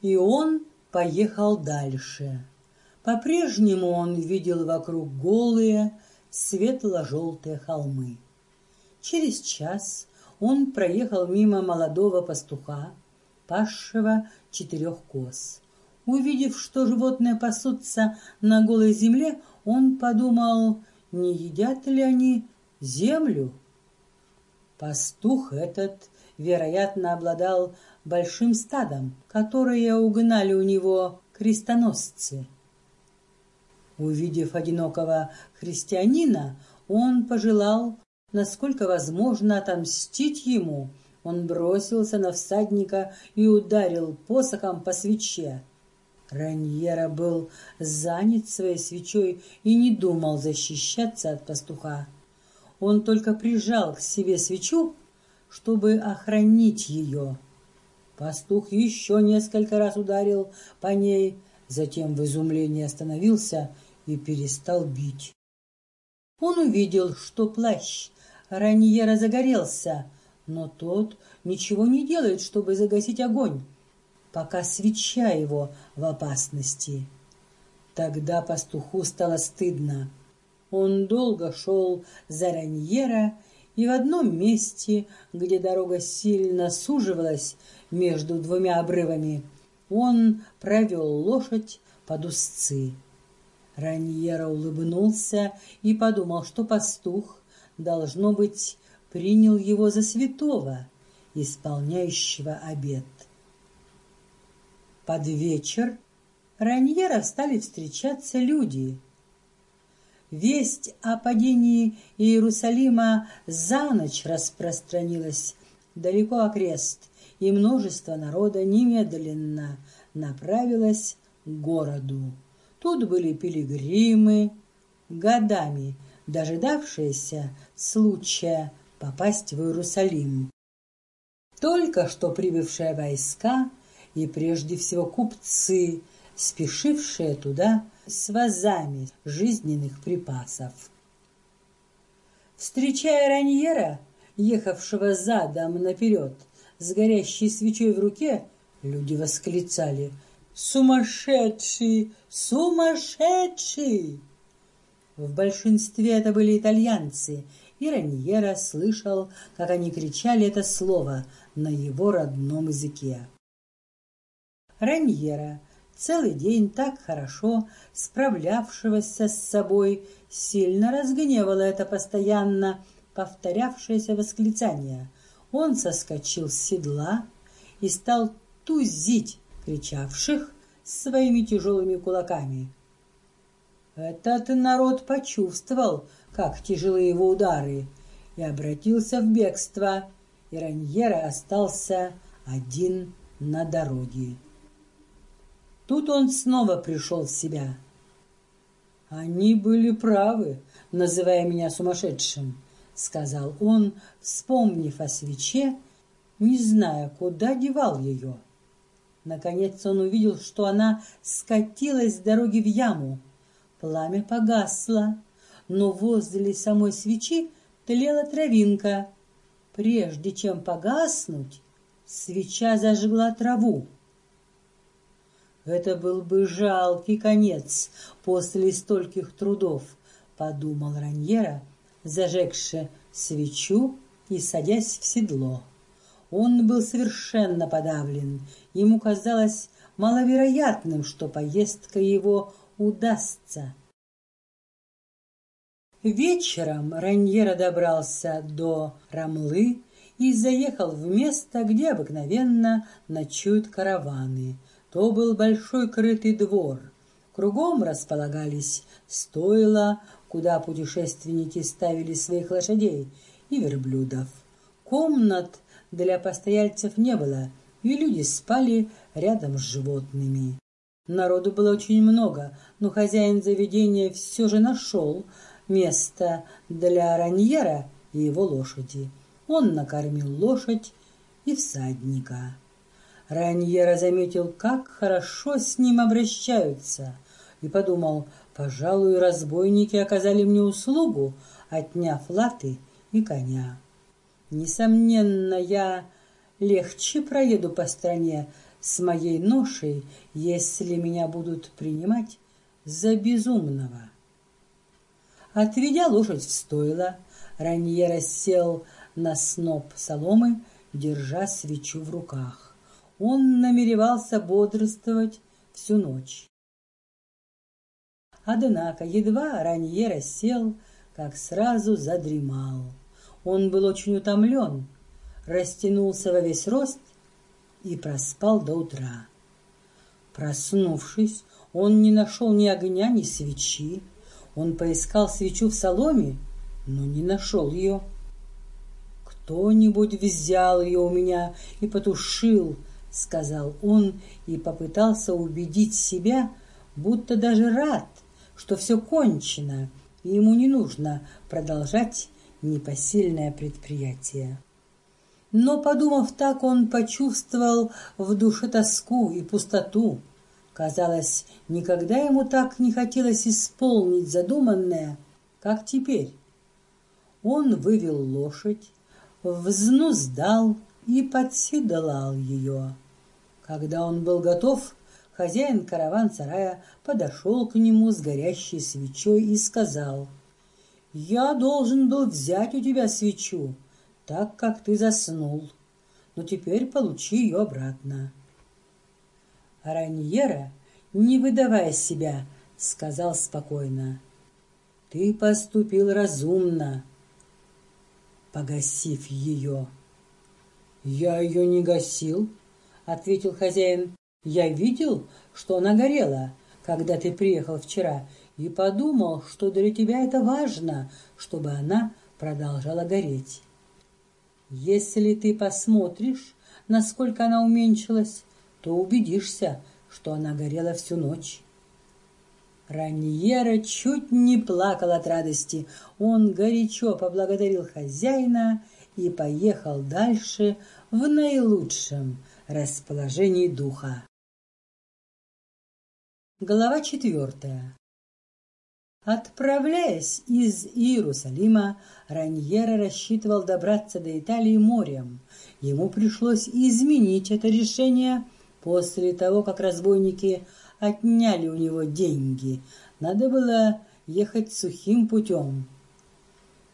И он поехал дальше. По-прежнему он видел вокруг голые, светло-желтые холмы. Через час он проехал мимо молодого пастуха, пасшего четырех коз. Увидев, что животные пасутся на голой земле, он подумал, не едят ли они землю. Пастух этот, вероятно, обладал большим стадом, которое угнали у него крестоносцы. Увидев одинокого христианина, он пожелал, насколько возможно, отомстить ему. Он бросился на всадника и ударил посохом по свече. Раньера был занят своей свечой и не думал защищаться от пастуха. Он только прижал к себе свечу, чтобы охранить ее. Пастух еще несколько раз ударил по ней, затем в изумлении остановился и перестал бить. Он увидел, что плащ Раньера загорелся, но тот ничего не делает, чтобы загасить огонь, пока свеча его в опасности. Тогда пастуху стало стыдно. Он долго шел за Раньера, и в одном месте, где дорога сильно суживалась между двумя обрывами, он провел лошадь под узцы. Раньера улыбнулся и подумал, что пастух, должно быть, принял его за святого, исполняющего обет. Под вечер Раньера стали встречаться люди. Весть о падении Иерусалима за ночь распространилась далеко окрест, и множество народа немедленно направилось к городу. Тут были пилигримы, годами дожидавшиеся случая попасть в Иерусалим. Только что прибывшие войска и прежде всего купцы, спешившие туда с вазами жизненных припасов. Встречая Раньера, ехавшего задом наперед, с горящей свечой в руке, люди восклицали «Сумасшедший! Сумасшедший!» В большинстве это были итальянцы, и Раньера слышал, как они кричали это слово на его родном языке. Раньера, целый день так хорошо справлявшегося с собой, сильно разгневало это постоянно повторявшееся восклицание. Он соскочил с седла и стал тузить кричавших своими тяжелыми кулаками. Этот народ почувствовал, как тяжелы его удары, и обратился в бегство, и Раньера остался один на дороге. Тут он снова пришел в себя. «Они были правы, называя меня сумасшедшим», — сказал он, вспомнив о свече, не зная, куда девал ее. Наконец он увидел, что она скатилась с дороги в яму. Пламя погасло, но возле самой свечи тлела травинка. Прежде чем погаснуть, свеча зажгла траву. Это был бы жалкий конец после стольких трудов, подумал Раньера, зажегши свечу и садясь в седло. Он был совершенно подавлен. Ему казалось маловероятным, что поездка его удастся. Вечером Раньера добрался до Рамлы и заехал в место, где обыкновенно ночуют караваны. То был большой крытый двор. Кругом располагались стойла, куда путешественники ставили своих лошадей и верблюдов. Комнат для постояльцев не было, и люди спали рядом с животными. Народу было очень много, но хозяин заведения все же нашел место для раньера и его лошади. Он накормил лошадь и всадника. Раньера заметил, как хорошо с ним обращаются, и подумал, пожалуй, разбойники оказали мне услугу, отняв латы и коня. Несомненно, я легче проеду по стране с моей ношей, если меня будут принимать за безумного. Отведя лошадь в стойло, Раньера сел на сноп соломы, держа свечу в руках. Он намеревался бодрствовать всю ночь. Однако едва Раньера сел, как сразу задремал. Он был очень утомлен, растянулся во весь рост и проспал до утра. Проснувшись, он не нашел ни огня, ни свечи. Он поискал свечу в соломе, но не нашел ее. «Кто-нибудь взял ее у меня и потушил», — сказал он и попытался убедить себя, будто даже рад, что все кончено, и ему не нужно продолжать непосильное предприятие. Но, подумав так, он почувствовал в душе тоску и пустоту. Казалось, никогда ему так не хотелось исполнить задуманное, как теперь. Он вывел лошадь, взнуздал и подседлал ее. Когда он был готов, хозяин караван-сарая подошел к нему с горящей свечой и сказал, «Я должен был взять у тебя свечу, так как ты заснул, но теперь получи ее обратно». Раньера, не выдавая себя, сказал спокойно, «Ты поступил разумно, погасив ее». «Я ее не гасил», — ответил хозяин. «Я видел, что она горела, когда ты приехал вчера, и подумал, что для тебя это важно, чтобы она продолжала гореть. Если ты посмотришь, насколько она уменьшилась, то убедишься, что она горела всю ночь. Раньера чуть не плакал от радости. Он горячо поблагодарил хозяина и поехал дальше в наилучшем расположении духа. Глава четвертая. Отправляясь из Иерусалима, Раньера рассчитывал добраться до Италии морем. Ему пришлось изменить это решение после того, как разбойники отняли у него деньги. Надо было ехать сухим путем.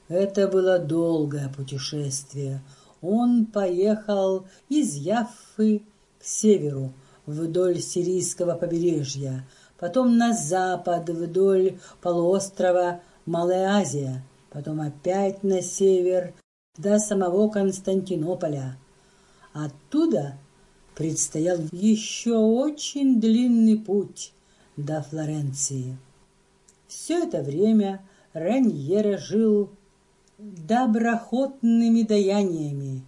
Это было долгое путешествие. Он поехал из Яффы к северу, вдоль сирийского побережья, потом на запад вдоль полуострова Малая Азия, потом опять на север до самого Константинополя. Оттуда предстоял еще очень длинный путь до Флоренции. Все это время Раньера жил доброхотными даяниями.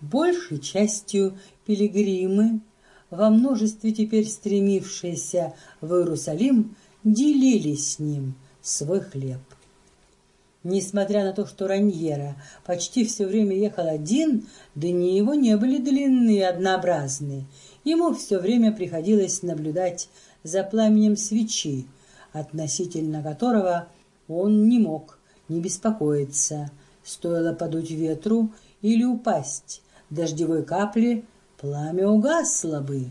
Большей частью пилигримы во множестве теперь стремившиеся в Иерусалим, делили с ним свой хлеб. Несмотря на то, что Раньера почти все время ехал один, дни его не были длинные и однообразные. Ему все время приходилось наблюдать за пламенем свечи, относительно которого он не мог не беспокоиться. Стоило подуть ветру или упасть дождевой капли пламя угасло бы.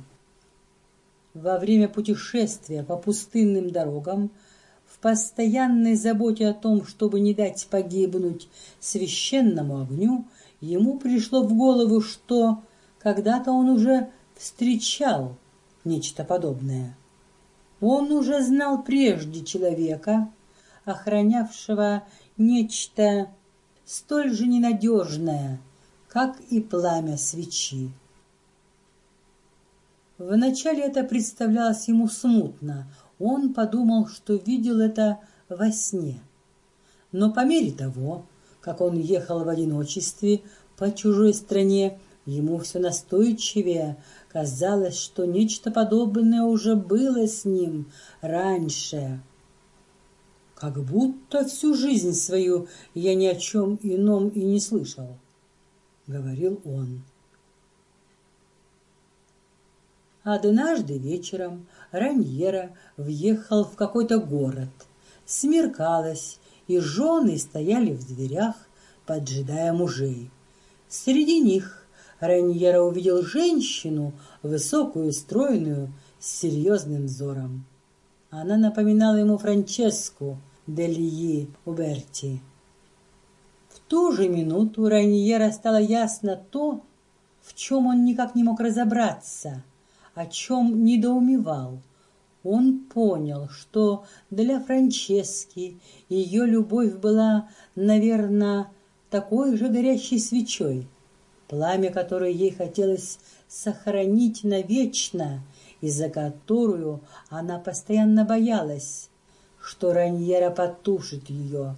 Во время путешествия по пустынным дорогам, постоянной заботе о том, чтобы не дать погибнуть священному огню, ему пришло в голову, что когда-то он уже встречал нечто подобное. Он уже знал прежде человека, охранявшего нечто столь же ненадежное, как и пламя свечи. Вначале это представлялось ему смутно. Он подумал, что видел это во сне. Но по мере того, как он ехал в одиночестве по чужой стране, ему все настойчивее казалось, что нечто подобное уже было с ним раньше. Как будто всю жизнь свою я ни о чем ином и не слышал, — говорил он. Однажды вечером Раньера въехал в какой-то город. Смеркалось, и жены стояли в дверях, поджидая мужей. Среди них Раньера увидел женщину, высокую, стройную, с серьезным взором. Она напоминала ему Франческу Делии Уберти. В ту же минуту Раньера стало ясно то, в чем он никак не мог разобраться — о чем недоумевал. Он понял, что для Франчески ее любовь была, наверное, такой же горящей свечой, пламя которой ей хотелось сохранить навечно, и за которую она постоянно боялась, что Раньера потушит ее.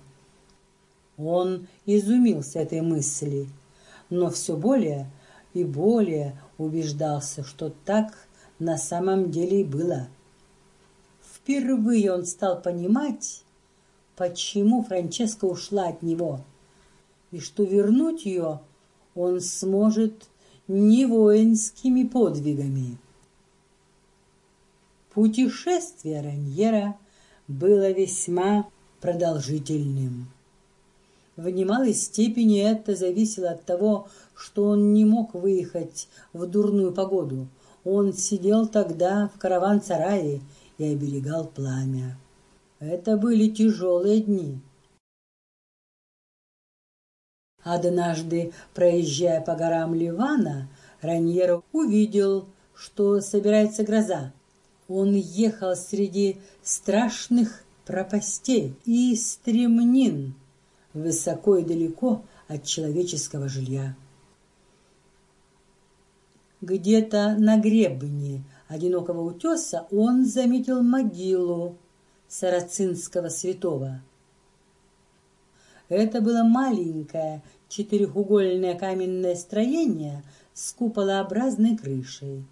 Он изумился этой мысли, но все более и более убеждался, что так на самом деле и было. Впервые он стал понимать, почему Франческа ушла от него, и что вернуть ее он сможет не воинскими подвигами. Путешествие Раньера было весьма продолжительным. В немалой степени это зависело от того, что он не мог выехать в дурную погоду. Он сидел тогда в караван-сарае и оберегал пламя. Это были тяжелые дни. Однажды, проезжая по горам Ливана, Раньеро увидел, что собирается гроза. Он ехал среди страшных пропастей и стремнин, высоко и далеко от человеческого жилья. Где-то на гребне одинокого утеса он заметил могилу сарацинского святого. Это было маленькое четырехугольное каменное строение с куполообразной крышей.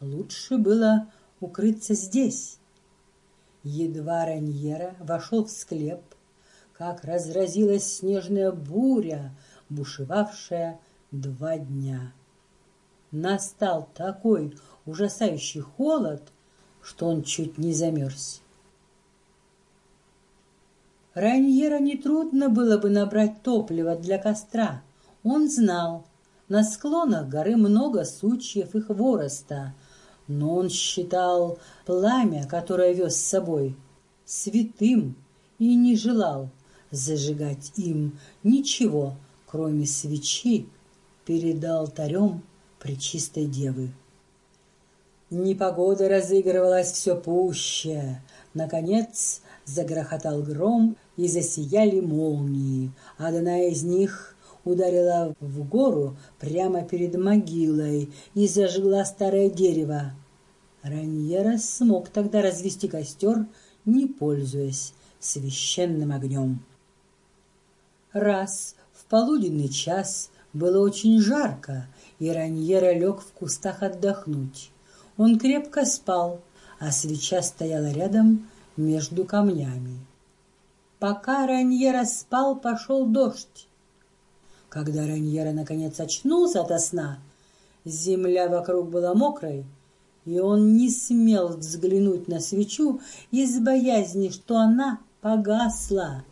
Лучше было укрыться здесь. Едва Раньера вошел в склеп, как разразилась снежная буря, бушевавшая два дня. Настал такой ужасающий холод, что он чуть не замерз. Раньера нетрудно было бы набрать топливо для костра. Он знал, на склонах горы много сучьев и хвороста, но он считал пламя, которое вез с собой, святым и не желал зажигать им ничего, кроме свечи перед алтарем Пречистой Девы. Непогода разыгрывалась все пуще. Наконец загрохотал гром и засияли молнии. Одна из них ударила в гору прямо перед могилой и зажгла старое дерево. Раньера смог тогда развести костер, не пользуясь священным огнем. Раз в полуденный час было очень жарко, и Раньера лег в кустах отдохнуть. Он крепко спал, а свеча стояла рядом между камнями. Пока Раньера спал, пошел дождь. Когда Раньера наконец очнулся ото сна, земля вокруг была мокрой, и он не смел взглянуть на свечу из боязни, что она погасла.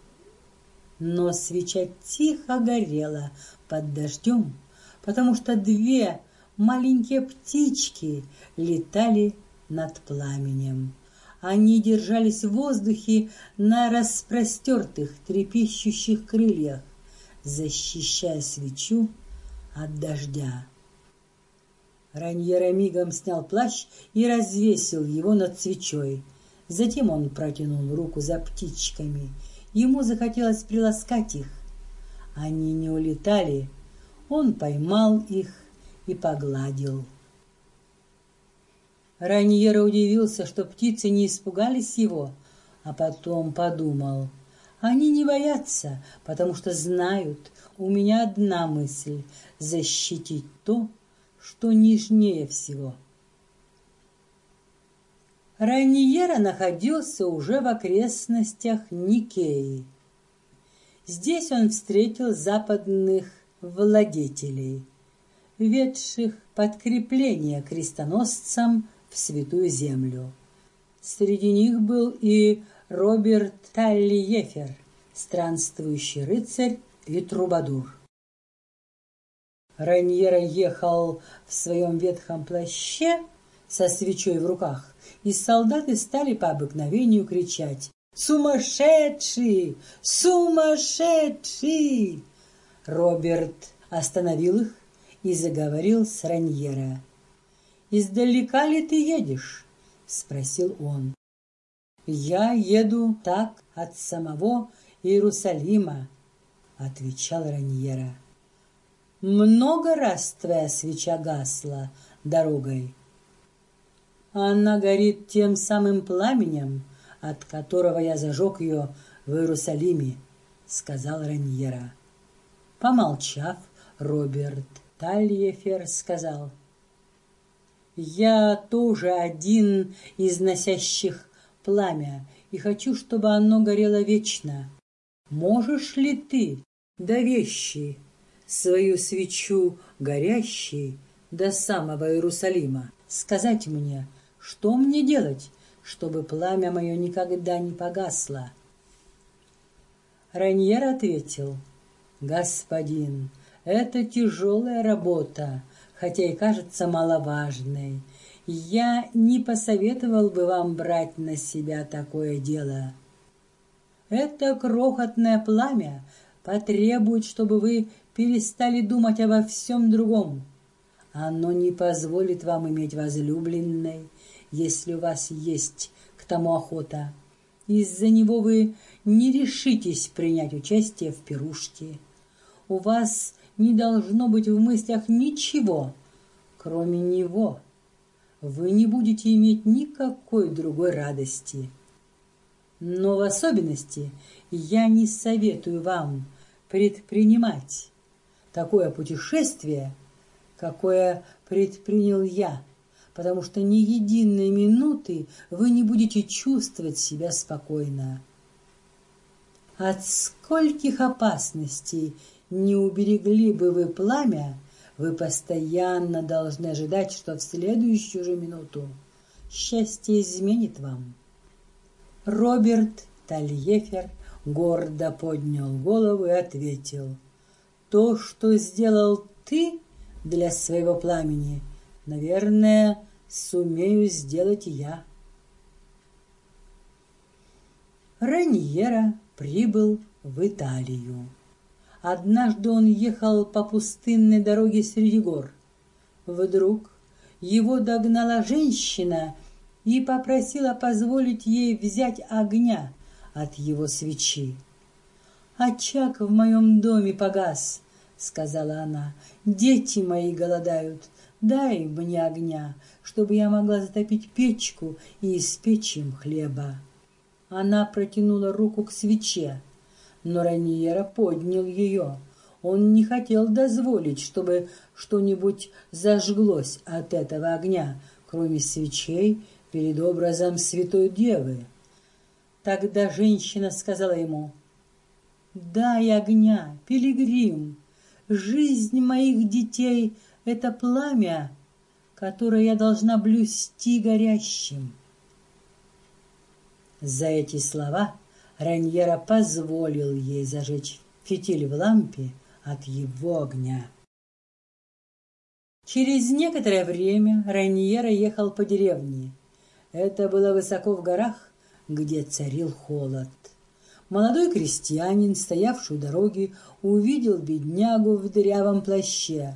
Но свеча тихо горела под дождем, потому что две маленькие птички летали над пламенем. Они держались в воздухе на распростертых трепещущих крыльях, защищая свечу от дождя. Раньера мигом снял плащ и развесил его над свечой. Затем он протянул руку за птичками. Ему захотелось приласкать их. Они не улетали. Он поймал их и погладил. Раньера удивился, что птицы не испугались его, а потом подумал. Они не боятся, потому что знают, у меня одна мысль — защитить то, что нежнее всего. Раньера находился уже в окрестностях Никеи. Здесь он встретил западных владетелей, ведших подкрепление крестоносцам в Святую Землю. Среди них был и Роберт Таллиефер, странствующий рыцарь и трубадур. Раньера ехал в своем ветхом плаще со свечой в руках, и солдаты стали по обыкновению кричать «Сумасшедший! Сумасшедший!» Роберт остановил их и заговорил с Раньера. «Издалека ли ты едешь?» — спросил он. Я еду так от самого Иерусалима, отвечал Раньера. Много раз твоя свеча гасла дорогой. Она горит тем самым пламенем, от которого я зажег ее в Иерусалиме, сказал Раньера. Помолчав, Роберт Тальефер сказал, «Я тоже один из носящих пламя и хочу, чтобы оно горело вечно. Можешь ли ты, до вещи, свою свечу горящей до самого Иерусалима, сказать мне, что мне делать, чтобы пламя мое никогда не погасло?» Раньер ответил, «Господин, это тяжелая работа, хотя и кажется маловажной. Я не посоветовал бы вам брать на себя такое дело. Это крохотное пламя потребует, чтобы вы перестали думать обо всем другом. Оно не позволит вам иметь возлюбленной, если у вас есть к тому охота. Из-за него вы не решитесь принять участие в пирушке. У вас не должно быть в мыслях ничего, кроме него. Вы не будете иметь никакой другой радости. Но в особенности я не советую вам предпринимать такое путешествие, какое предпринял я, потому что ни единой минуты вы не будете чувствовать себя спокойно. От скольких опасностей не уберегли бы вы пламя, вы постоянно должны ожидать, что в следующую же минуту счастье изменит вам. Роберт Тальефер гордо поднял голову и ответил, «То, что сделал ты для своего пламени, наверное, сумею сделать я». Раньера прибыл в Италию. Однажды он ехал по пустынной дороге среди гор. Вдруг его догнала женщина и попросила позволить ей взять огня от его свечи. «Очаг в моем доме погас», — сказала она. «Дети мои голодают. Дай мне огня, чтобы я могла затопить печку и испечь им хлеба». Она протянула руку к свече но Раньера поднял ее. Он не хотел дозволить, чтобы что-нибудь зажглось от этого огня, кроме свечей перед образом Святой Девы. Тогда женщина сказала ему, «Дай огня, пилигрим, жизнь моих детей — это пламя, которое я должна блюсти горящим». За эти слова Раньера позволил ей зажечь фитиль в лампе от его огня. Через некоторое время Раньера ехал по деревне. Это было высоко в горах, где царил холод. Молодой крестьянин, стоявший у дороги, увидел беднягу в дырявом плаще.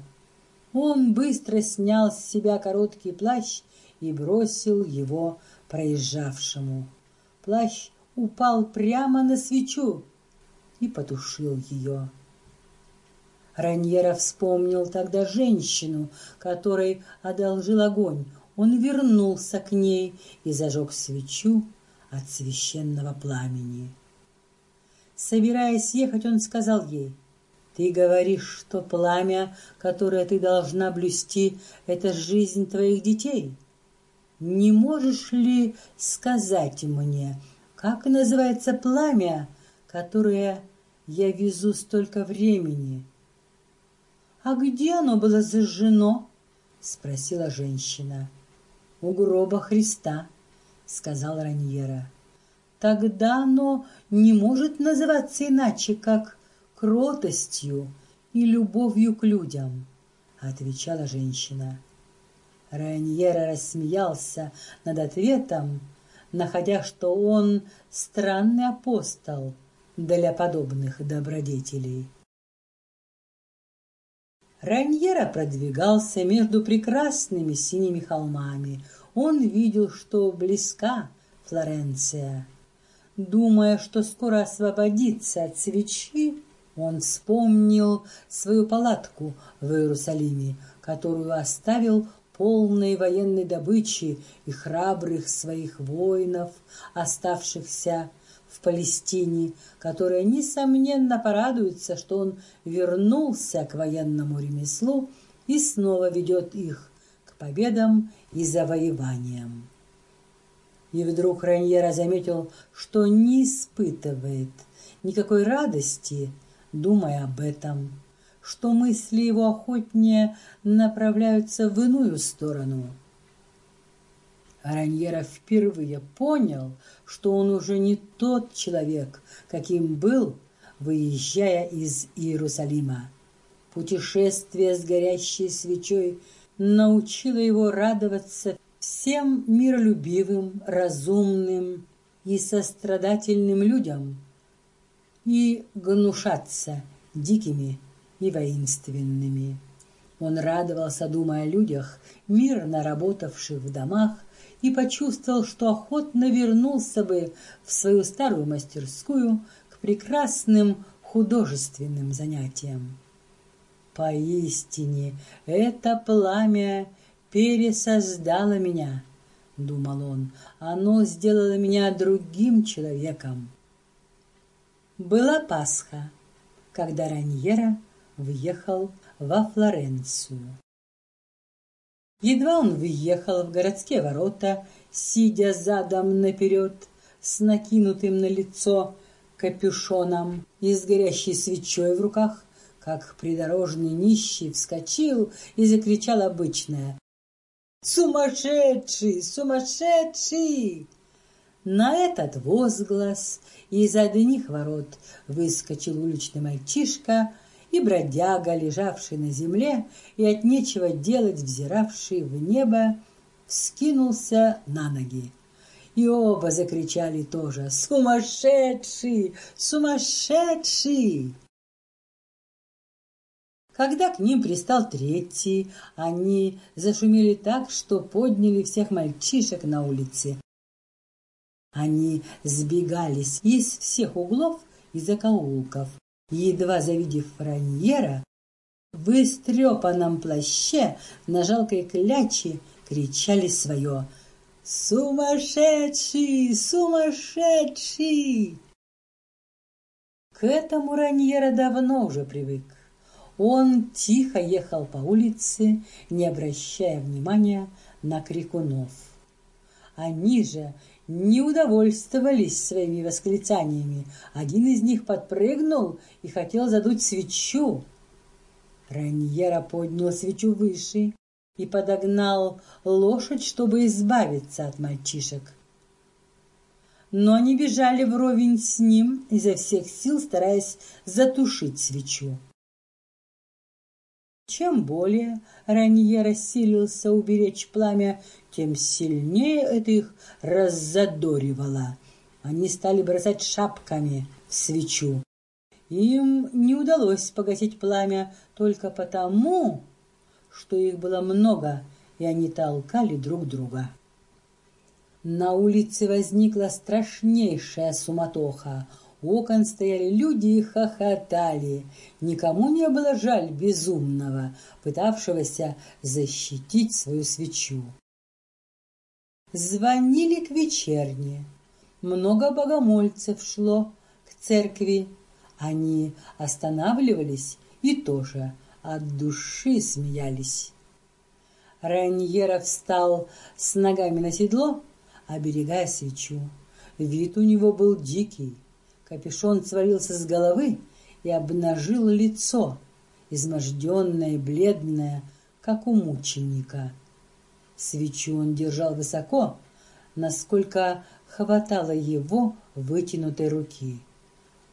Он быстро снял с себя короткий плащ и бросил его проезжавшему. Плащ упал прямо на свечу и потушил ее. Раньера вспомнил тогда женщину, которой одолжил огонь. Он вернулся к ней и зажег свечу от священного пламени. Собираясь ехать, он сказал ей, «Ты говоришь, что пламя, которое ты должна блюсти, — это жизнь твоих детей. Не можешь ли сказать мне, — как называется пламя, которое я везу столько времени? А где оно было зажжено? спросила женщина. У гроба Христа, сказал Раньера. Тогда оно не может называться иначе, как кротостью и любовью к людям, отвечала женщина. Раньера рассмеялся над ответом, находя, что он странный апостол для подобных добродетелей. Раньера продвигался между прекрасными синими холмами. Он видел, что близка Флоренция. Думая, что скоро освободится от свечи, он вспомнил свою палатку в Иерусалиме, которую оставил полной военной добычи и храбрых своих воинов, оставшихся в Палестине, которые, несомненно, порадуются, что он вернулся к военному ремеслу и снова ведет их к победам и завоеваниям. И вдруг Раньера заметил, что не испытывает никакой радости, думая об этом, что мысли его охотнее направляются в иную сторону. Раньера впервые понял, что он уже не тот человек, каким был, выезжая из Иерусалима. Путешествие с горящей свечой научило его радоваться всем миролюбивым, разумным и сострадательным людям и гнушаться дикими и воинственными. Он радовался, думая о людях, мирно работавших в домах, и почувствовал, что охотно вернулся бы в свою старую мастерскую к прекрасным художественным занятиям. Поистине, это пламя пересоздало меня, думал он. Оно сделало меня другим человеком. Была Пасха, когда Раньера въехал во Флоренцию. Едва он въехал в городские ворота, сидя задом наперед, с накинутым на лицо капюшоном и с горящей свечой в руках, как придорожный нищий вскочил и закричал обычное «Сумасшедший! Сумасшедший!» На этот возглас из одних ворот выскочил уличный мальчишка — и бродяга, лежавший на земле и от нечего делать взиравший в небо, вскинулся на ноги. И оба закричали тоже «Сумасшедший! Сумасшедший!» Когда к ним пристал третий, они зашумели так, что подняли всех мальчишек на улице. Они сбегались из всех углов и закоулков, едва завидев Раньера, в истрепанном плаще на жалкой кляче кричали свое «Сумасшедший! Сумасшедший!» К этому Раньера давно уже привык. Он тихо ехал по улице, не обращая внимания на крикунов. Они же не удовольствовались своими восклицаниями. Один из них подпрыгнул и хотел задуть свечу. Раньера поднял свечу выше и подогнал лошадь, чтобы избавиться от мальчишек. Но они бежали вровень с ним, изо всех сил стараясь затушить свечу. Чем более Ранье рассилился уберечь пламя, тем сильнее это их раззадоривало. Они стали бросать шапками в свечу. Им не удалось погасить пламя только потому, что их было много, и они толкали друг друга. На улице возникла страшнейшая суматоха. У окон стояли люди и хохотали. Никому не было жаль безумного, пытавшегося защитить свою свечу. Звонили к вечерне. Много богомольцев шло к церкви. Они останавливались и тоже от души смеялись. Раньера встал с ногами на седло, оберегая свечу. Вид у него был дикий. Капюшон свалился с головы и обнажил лицо, изможденное и бледное, как у мученика. Свечу он держал высоко, насколько хватало его вытянутой руки.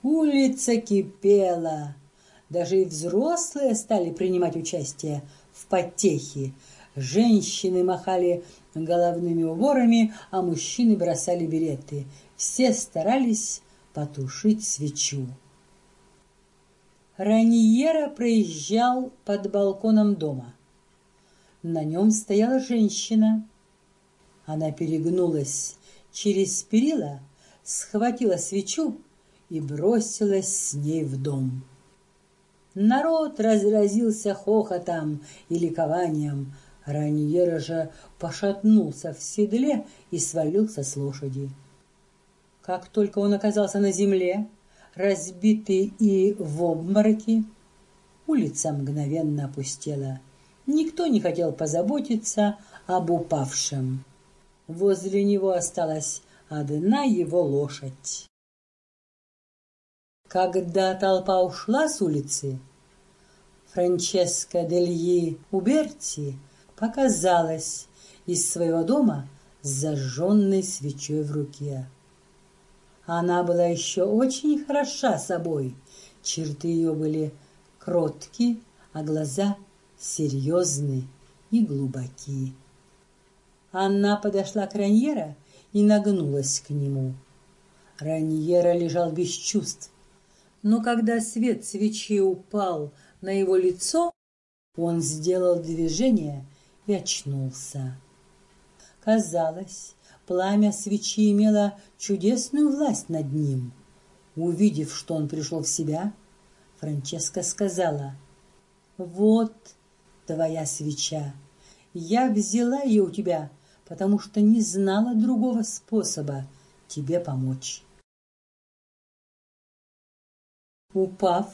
Улица кипела. Даже и взрослые стали принимать участие в потехе. Женщины махали головными уборами, а мужчины бросали береты. Все старались потушить свечу. Раньера проезжал под балконом дома. На нем стояла женщина. Она перегнулась через перила, схватила свечу и бросилась с ней в дом. Народ разразился хохотом и ликованием. Раньера же пошатнулся в седле и свалился с лошади. Как только он оказался на земле, разбитый и в обмороке, улица мгновенно опустела. Никто не хотел позаботиться об упавшем. Возле него осталась одна его лошадь. Когда толпа ушла с улицы, Франческа Дельи Уберти показалась из своего дома с зажженной свечой в руке. Она была еще очень хороша собой. Черты ее были кроткие, а глаза серьезные и глубокие. Она подошла к Раньера и нагнулась к нему. Раньера лежал без чувств, но когда свет свечи упал на его лицо, он сделал движение и очнулся. Казалось, пламя свечи имело чудесную власть над ним. Увидев, что он пришел в себя, Франческа сказала, «Вот твоя свеча. Я взяла ее у тебя, потому что не знала другого способа тебе помочь». Упав,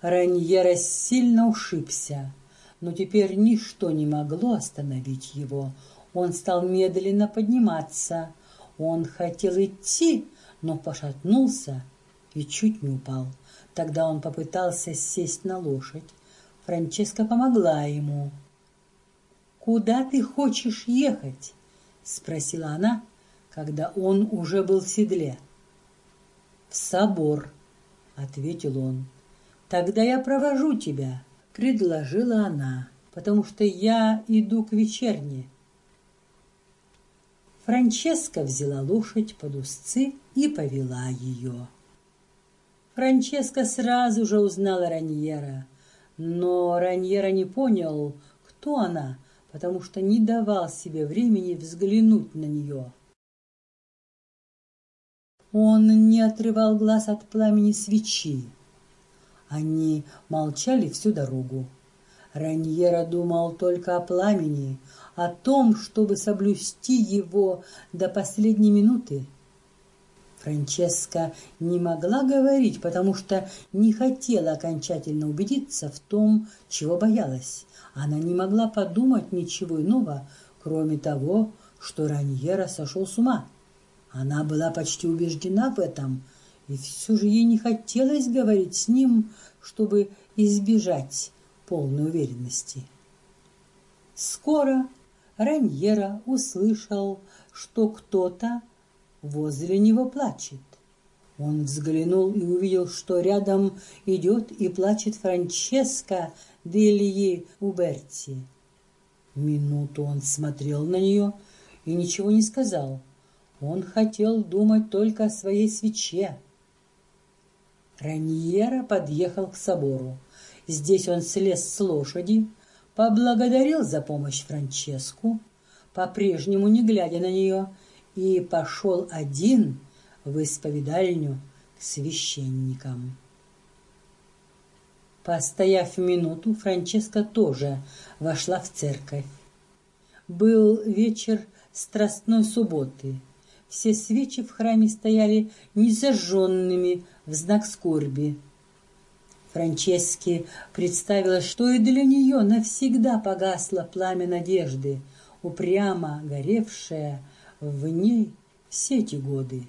Раньера сильно ушибся, но теперь ничто не могло остановить его. Он стал медленно подниматься. Он хотел идти, но пошатнулся и чуть не упал. Тогда он попытался сесть на лошадь. Франческа помогла ему. «Куда ты хочешь ехать?» — спросила она, когда он уже был в седле. «В собор», — ответил он. «Тогда я провожу тебя», — предложила она, «потому что я иду к вечерне». Франческа взяла лошадь под узцы и повела ее. Франческа сразу же узнала Раньера, но Раньера не понял, кто она, потому что не давал себе времени взглянуть на нее. Он не отрывал глаз от пламени свечи. Они молчали всю дорогу. Раньера думал только о пламени, о том, чтобы соблюсти его до последней минуты. Франческа не могла говорить, потому что не хотела окончательно убедиться в том, чего боялась. Она не могла подумать ничего иного, кроме того, что Раньера сошел с ума. Она была почти убеждена в этом, и все же ей не хотелось говорить с ним, чтобы избежать полной уверенности. Скоро Раньера услышал, что кто-то возле него плачет. Он взглянул и увидел, что рядом идет и плачет Франческа Дельи Уберти. Минуту он смотрел на нее и ничего не сказал. Он хотел думать только о своей свече. Раньера подъехал к собору. Здесь он слез с лошади, поблагодарил за помощь Франческу, по-прежнему не глядя на нее, и пошел один в исповедальню к священникам. Постояв минуту, Франческа тоже вошла в церковь. Был вечер страстной субботы. Все свечи в храме стояли незажженными в знак скорби. Франческе представилось, что и для нее навсегда погасло пламя надежды, упрямо горевшее в ней все эти годы.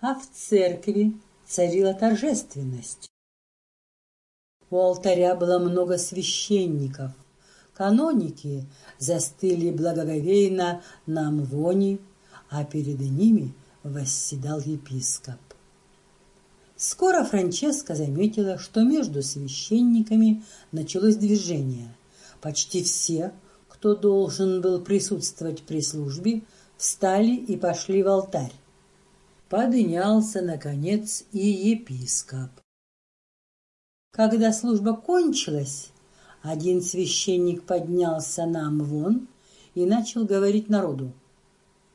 А в церкви царила торжественность. У алтаря было много священников. Каноники застыли благоговейно на амвоне, а перед ними восседал епископ. Скоро Франческа заметила, что между священниками началось движение. Почти все, кто должен был присутствовать при службе, встали и пошли в алтарь. Поднялся, наконец, и епископ. Когда служба кончилась, один священник поднялся на амвон и начал говорить народу.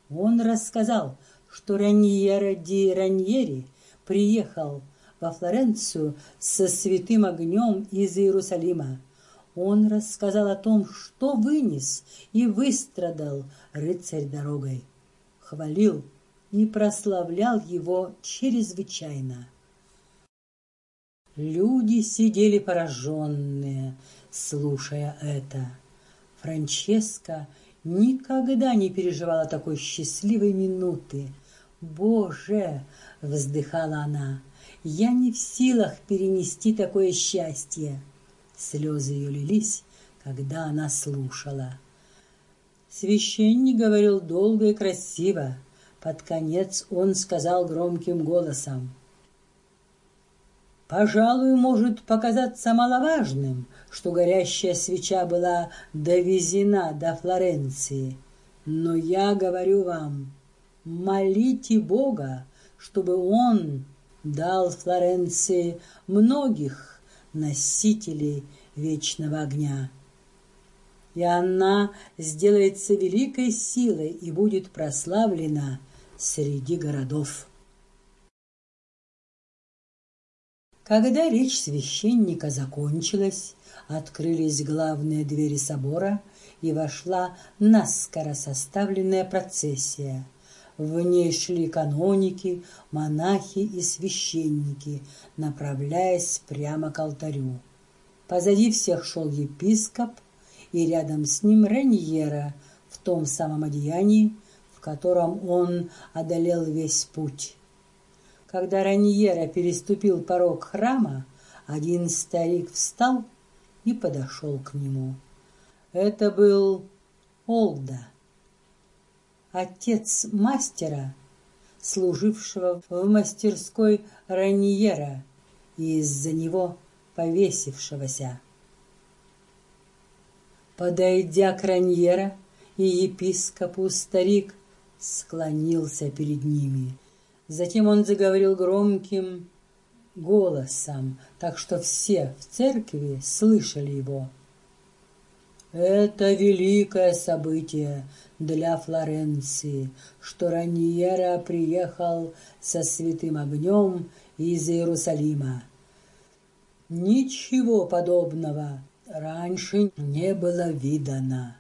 Он рассказал, что Раньера ди Раньери приехал во Флоренцию со святым огнем из Иерусалима. Он рассказал о том, что вынес и выстрадал рыцарь дорогой, хвалил и прославлял его чрезвычайно. Люди сидели пораженные, слушая это. Франческа никогда не переживала такой счастливой минуты. «Боже!» — вздыхала она. «Я не в силах перенести такое счастье!» Слезы ее лились, когда она слушала. Священник говорил долго и красиво. Под конец он сказал громким голосом. Пожалуй, может показаться маловажным, что горящая свеча была довезена до Флоренции. Но я говорю вам, молите Бога, чтобы Он дал Флоренции многих носителей вечного огня. И она сделается великой силой и будет прославлена среди городов. Когда речь священника закончилась, открылись главные двери собора, и вошла наскоро составленная процессия. В ней шли каноники, монахи и священники, направляясь прямо к алтарю. Позади всех шел епископ, и рядом с ним Раньера в том самом одеянии, в котором он одолел весь путь. Когда Раньера переступил порог храма, один старик встал и подошел к нему. Это был Олда, отец мастера, служившего в мастерской Раньера и из-за него повесившегося. Подойдя к Раньера и епископу, старик склонился перед ними – Затем он заговорил громким голосом, так что все в церкви слышали его. Это великое событие для Флоренции, что Раньера приехал со святым огнем из Иерусалима. Ничего подобного раньше не было видано.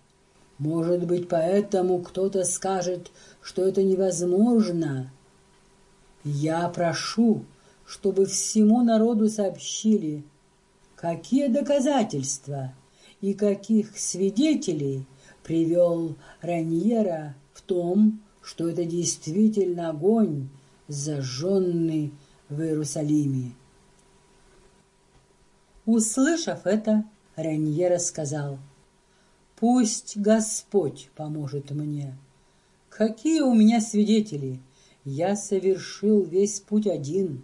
Может быть, поэтому кто-то скажет, что это невозможно, я прошу, чтобы всему народу сообщили, какие доказательства и каких свидетелей привел Раньера в том, что это действительно огонь, зажженный в Иерусалиме. Услышав это, Раньера сказал, «Пусть Господь поможет мне. Какие у меня свидетели?» Я совершил весь путь один.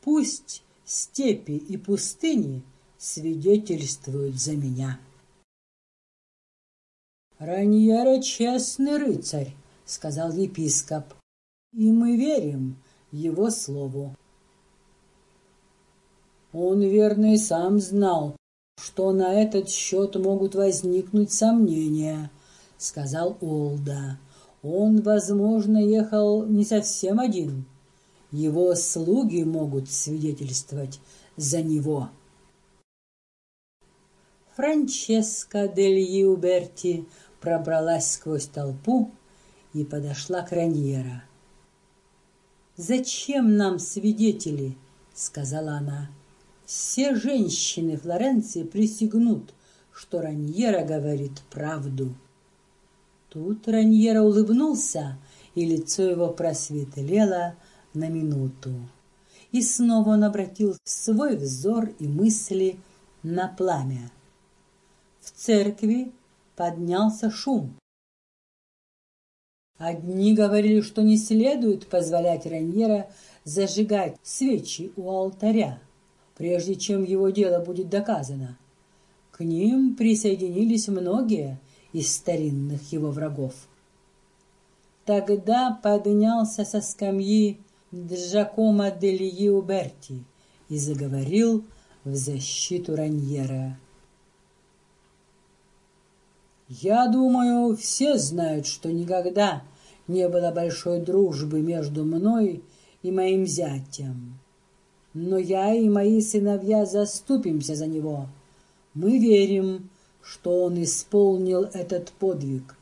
Пусть степи и пустыни свидетельствуют за меня. «Раньера честный рыцарь», — сказал епископ, — «и мы верим его слову». Он, верно, и сам знал, что на этот счет могут возникнуть сомнения, — сказал Олда. Он, возможно, ехал не совсем один. Его слуги могут свидетельствовать за него. Франческа дель Юберти пробралась сквозь толпу и подошла к Раньера. «Зачем нам свидетели?» — сказала она. «Все женщины Флоренции присягнут, что Раньера говорит правду». Тут Раньера улыбнулся, и лицо его просветлело на минуту. И снова он обратил свой взор и мысли на пламя. В церкви поднялся шум. Одни говорили, что не следует позволять Раньера зажигать свечи у алтаря, прежде чем его дело будет доказано. К ним присоединились многие, из старинных его врагов. Тогда поднялся со скамьи Джакомо дель Юберти и заговорил в защиту Раньера. Я думаю, все знают, что никогда не было большой дружбы между мной и моим зятем. Но я и мои сыновья заступимся за него. Мы верим, что он исполнил этот подвиг,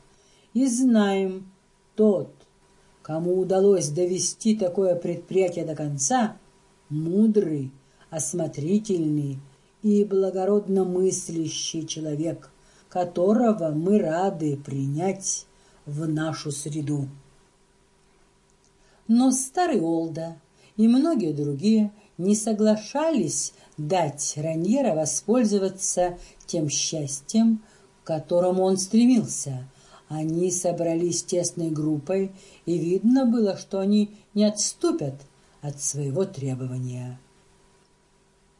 и знаем, тот, кому удалось довести такое предприятие до конца, мудрый, осмотрительный и благородно мыслящий человек, которого мы рады принять в нашу среду. Но старый Олда и многие другие не соглашались дать Раньера воспользоваться тем счастьем, к которому он стремился. Они собрались тесной группой, и видно было, что они не отступят от своего требования.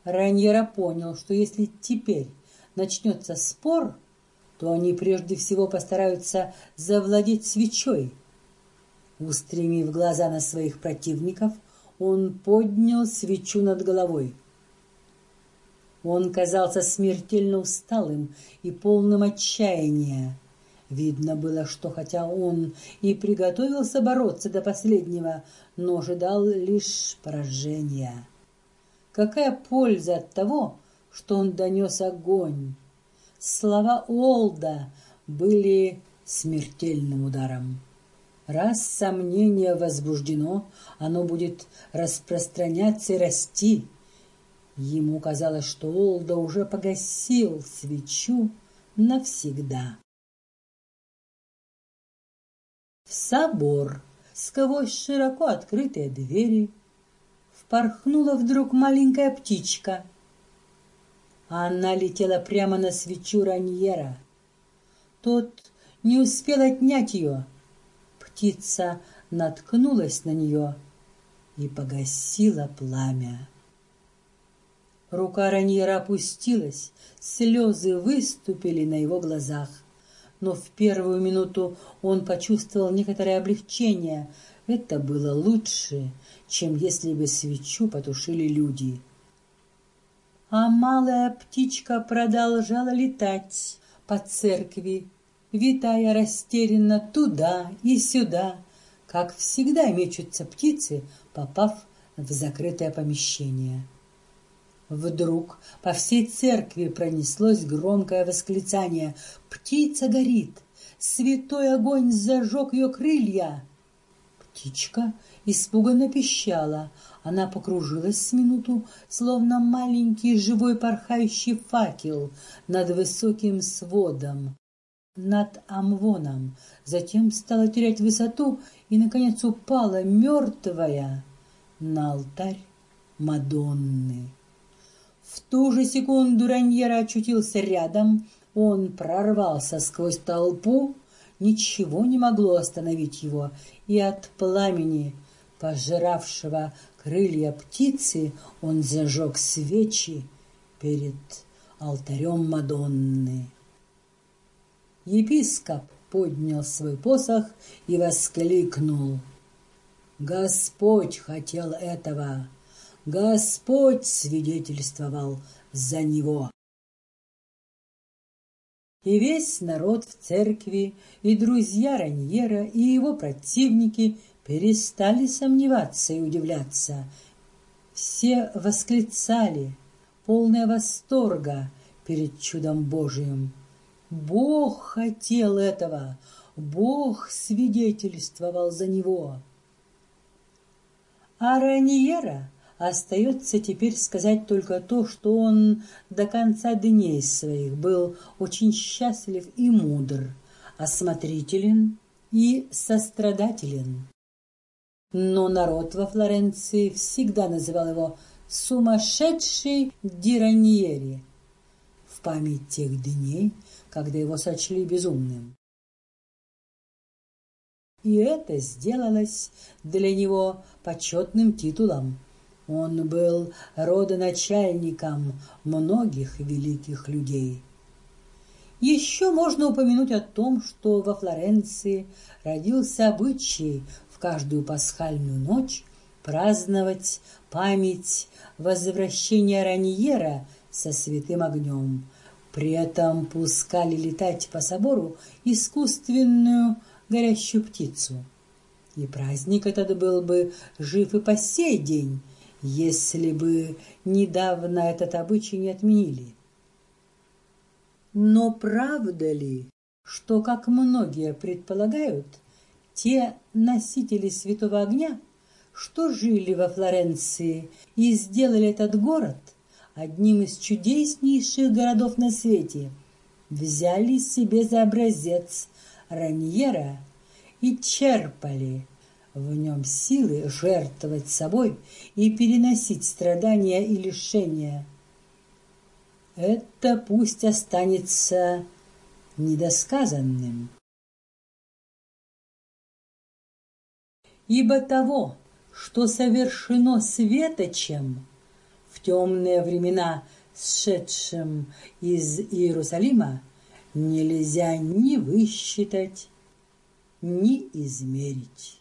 Раньера понял, что если теперь начнется спор, то они прежде всего постараются завладеть свечой. Устремив глаза на своих противников, он поднял свечу над головой. Он казался смертельно усталым и полным отчаяния. Видно было, что хотя он и приготовился бороться до последнего, но ожидал лишь поражения. Какая польза от того, что он донес огонь? Слова Олда были смертельным ударом. Раз сомнение возбуждено, оно будет распространяться и расти. Ему казалось, что Олда уже погасил свечу навсегда. В собор, сквозь широко открытые двери, впорхнула вдруг маленькая птичка. Она летела прямо на свечу Раньера. Тот не успел отнять ее — птица наткнулась на нее и погасила пламя. Рука Раньера опустилась, слезы выступили на его глазах. Но в первую минуту он почувствовал некоторое облегчение. Это было лучше, чем если бы свечу потушили люди. А малая птичка продолжала летать по церкви, витая растерянно туда и сюда, как всегда мечутся птицы, попав в закрытое помещение. Вдруг по всей церкви пронеслось громкое восклицание «Птица горит! Святой огонь зажег ее крылья!» Птичка испуганно пищала. Она покружилась с минуту, словно маленький живой порхающий факел над высоким сводом над Амвоном, затем стала терять высоту и, наконец, упала мертвая на алтарь Мадонны. В ту же секунду Раньера очутился рядом, он прорвался сквозь толпу, ничего не могло остановить его, и от пламени, пожиравшего крылья птицы, он зажег свечи перед алтарем Мадонны. Епископ поднял свой посох и воскликнул. Господь хотел этого. Господь свидетельствовал за него. И весь народ в церкви, и друзья Раньера, и его противники перестали сомневаться и удивляться. Все восклицали, полное восторга перед чудом Божиим. Бог хотел этого, Бог свидетельствовал за него. А Раньера остается теперь сказать только то, что он до конца дней своих был очень счастлив и мудр, осмотрителен и сострадателен. Но народ во Флоренции всегда называл его «сумасшедший Дираньери» в память тех дней, когда его сочли безумным. И это сделалось для него почетным титулом. Он был родоначальником многих великих людей. Еще можно упомянуть о том, что во Флоренции родился обычай в каждую пасхальную ночь праздновать память возвращения Раньера со святым огнем – При этом пускали летать по собору искусственную горящую птицу. И праздник этот был бы жив и по сей день, если бы недавно этот обычай не отменили. Но правда ли, что, как многие предполагают, те носители святого огня, что жили во Флоренции и сделали этот город одним из чудеснейших городов на свете, взяли себе за образец Раньера и черпали в нем силы жертвовать собой и переносить страдания и лишения. Это пусть останется недосказанным. Ибо того, что совершено светочем в темные времена, сшедшим из Иерусалима, нельзя ни высчитать, ни измерить.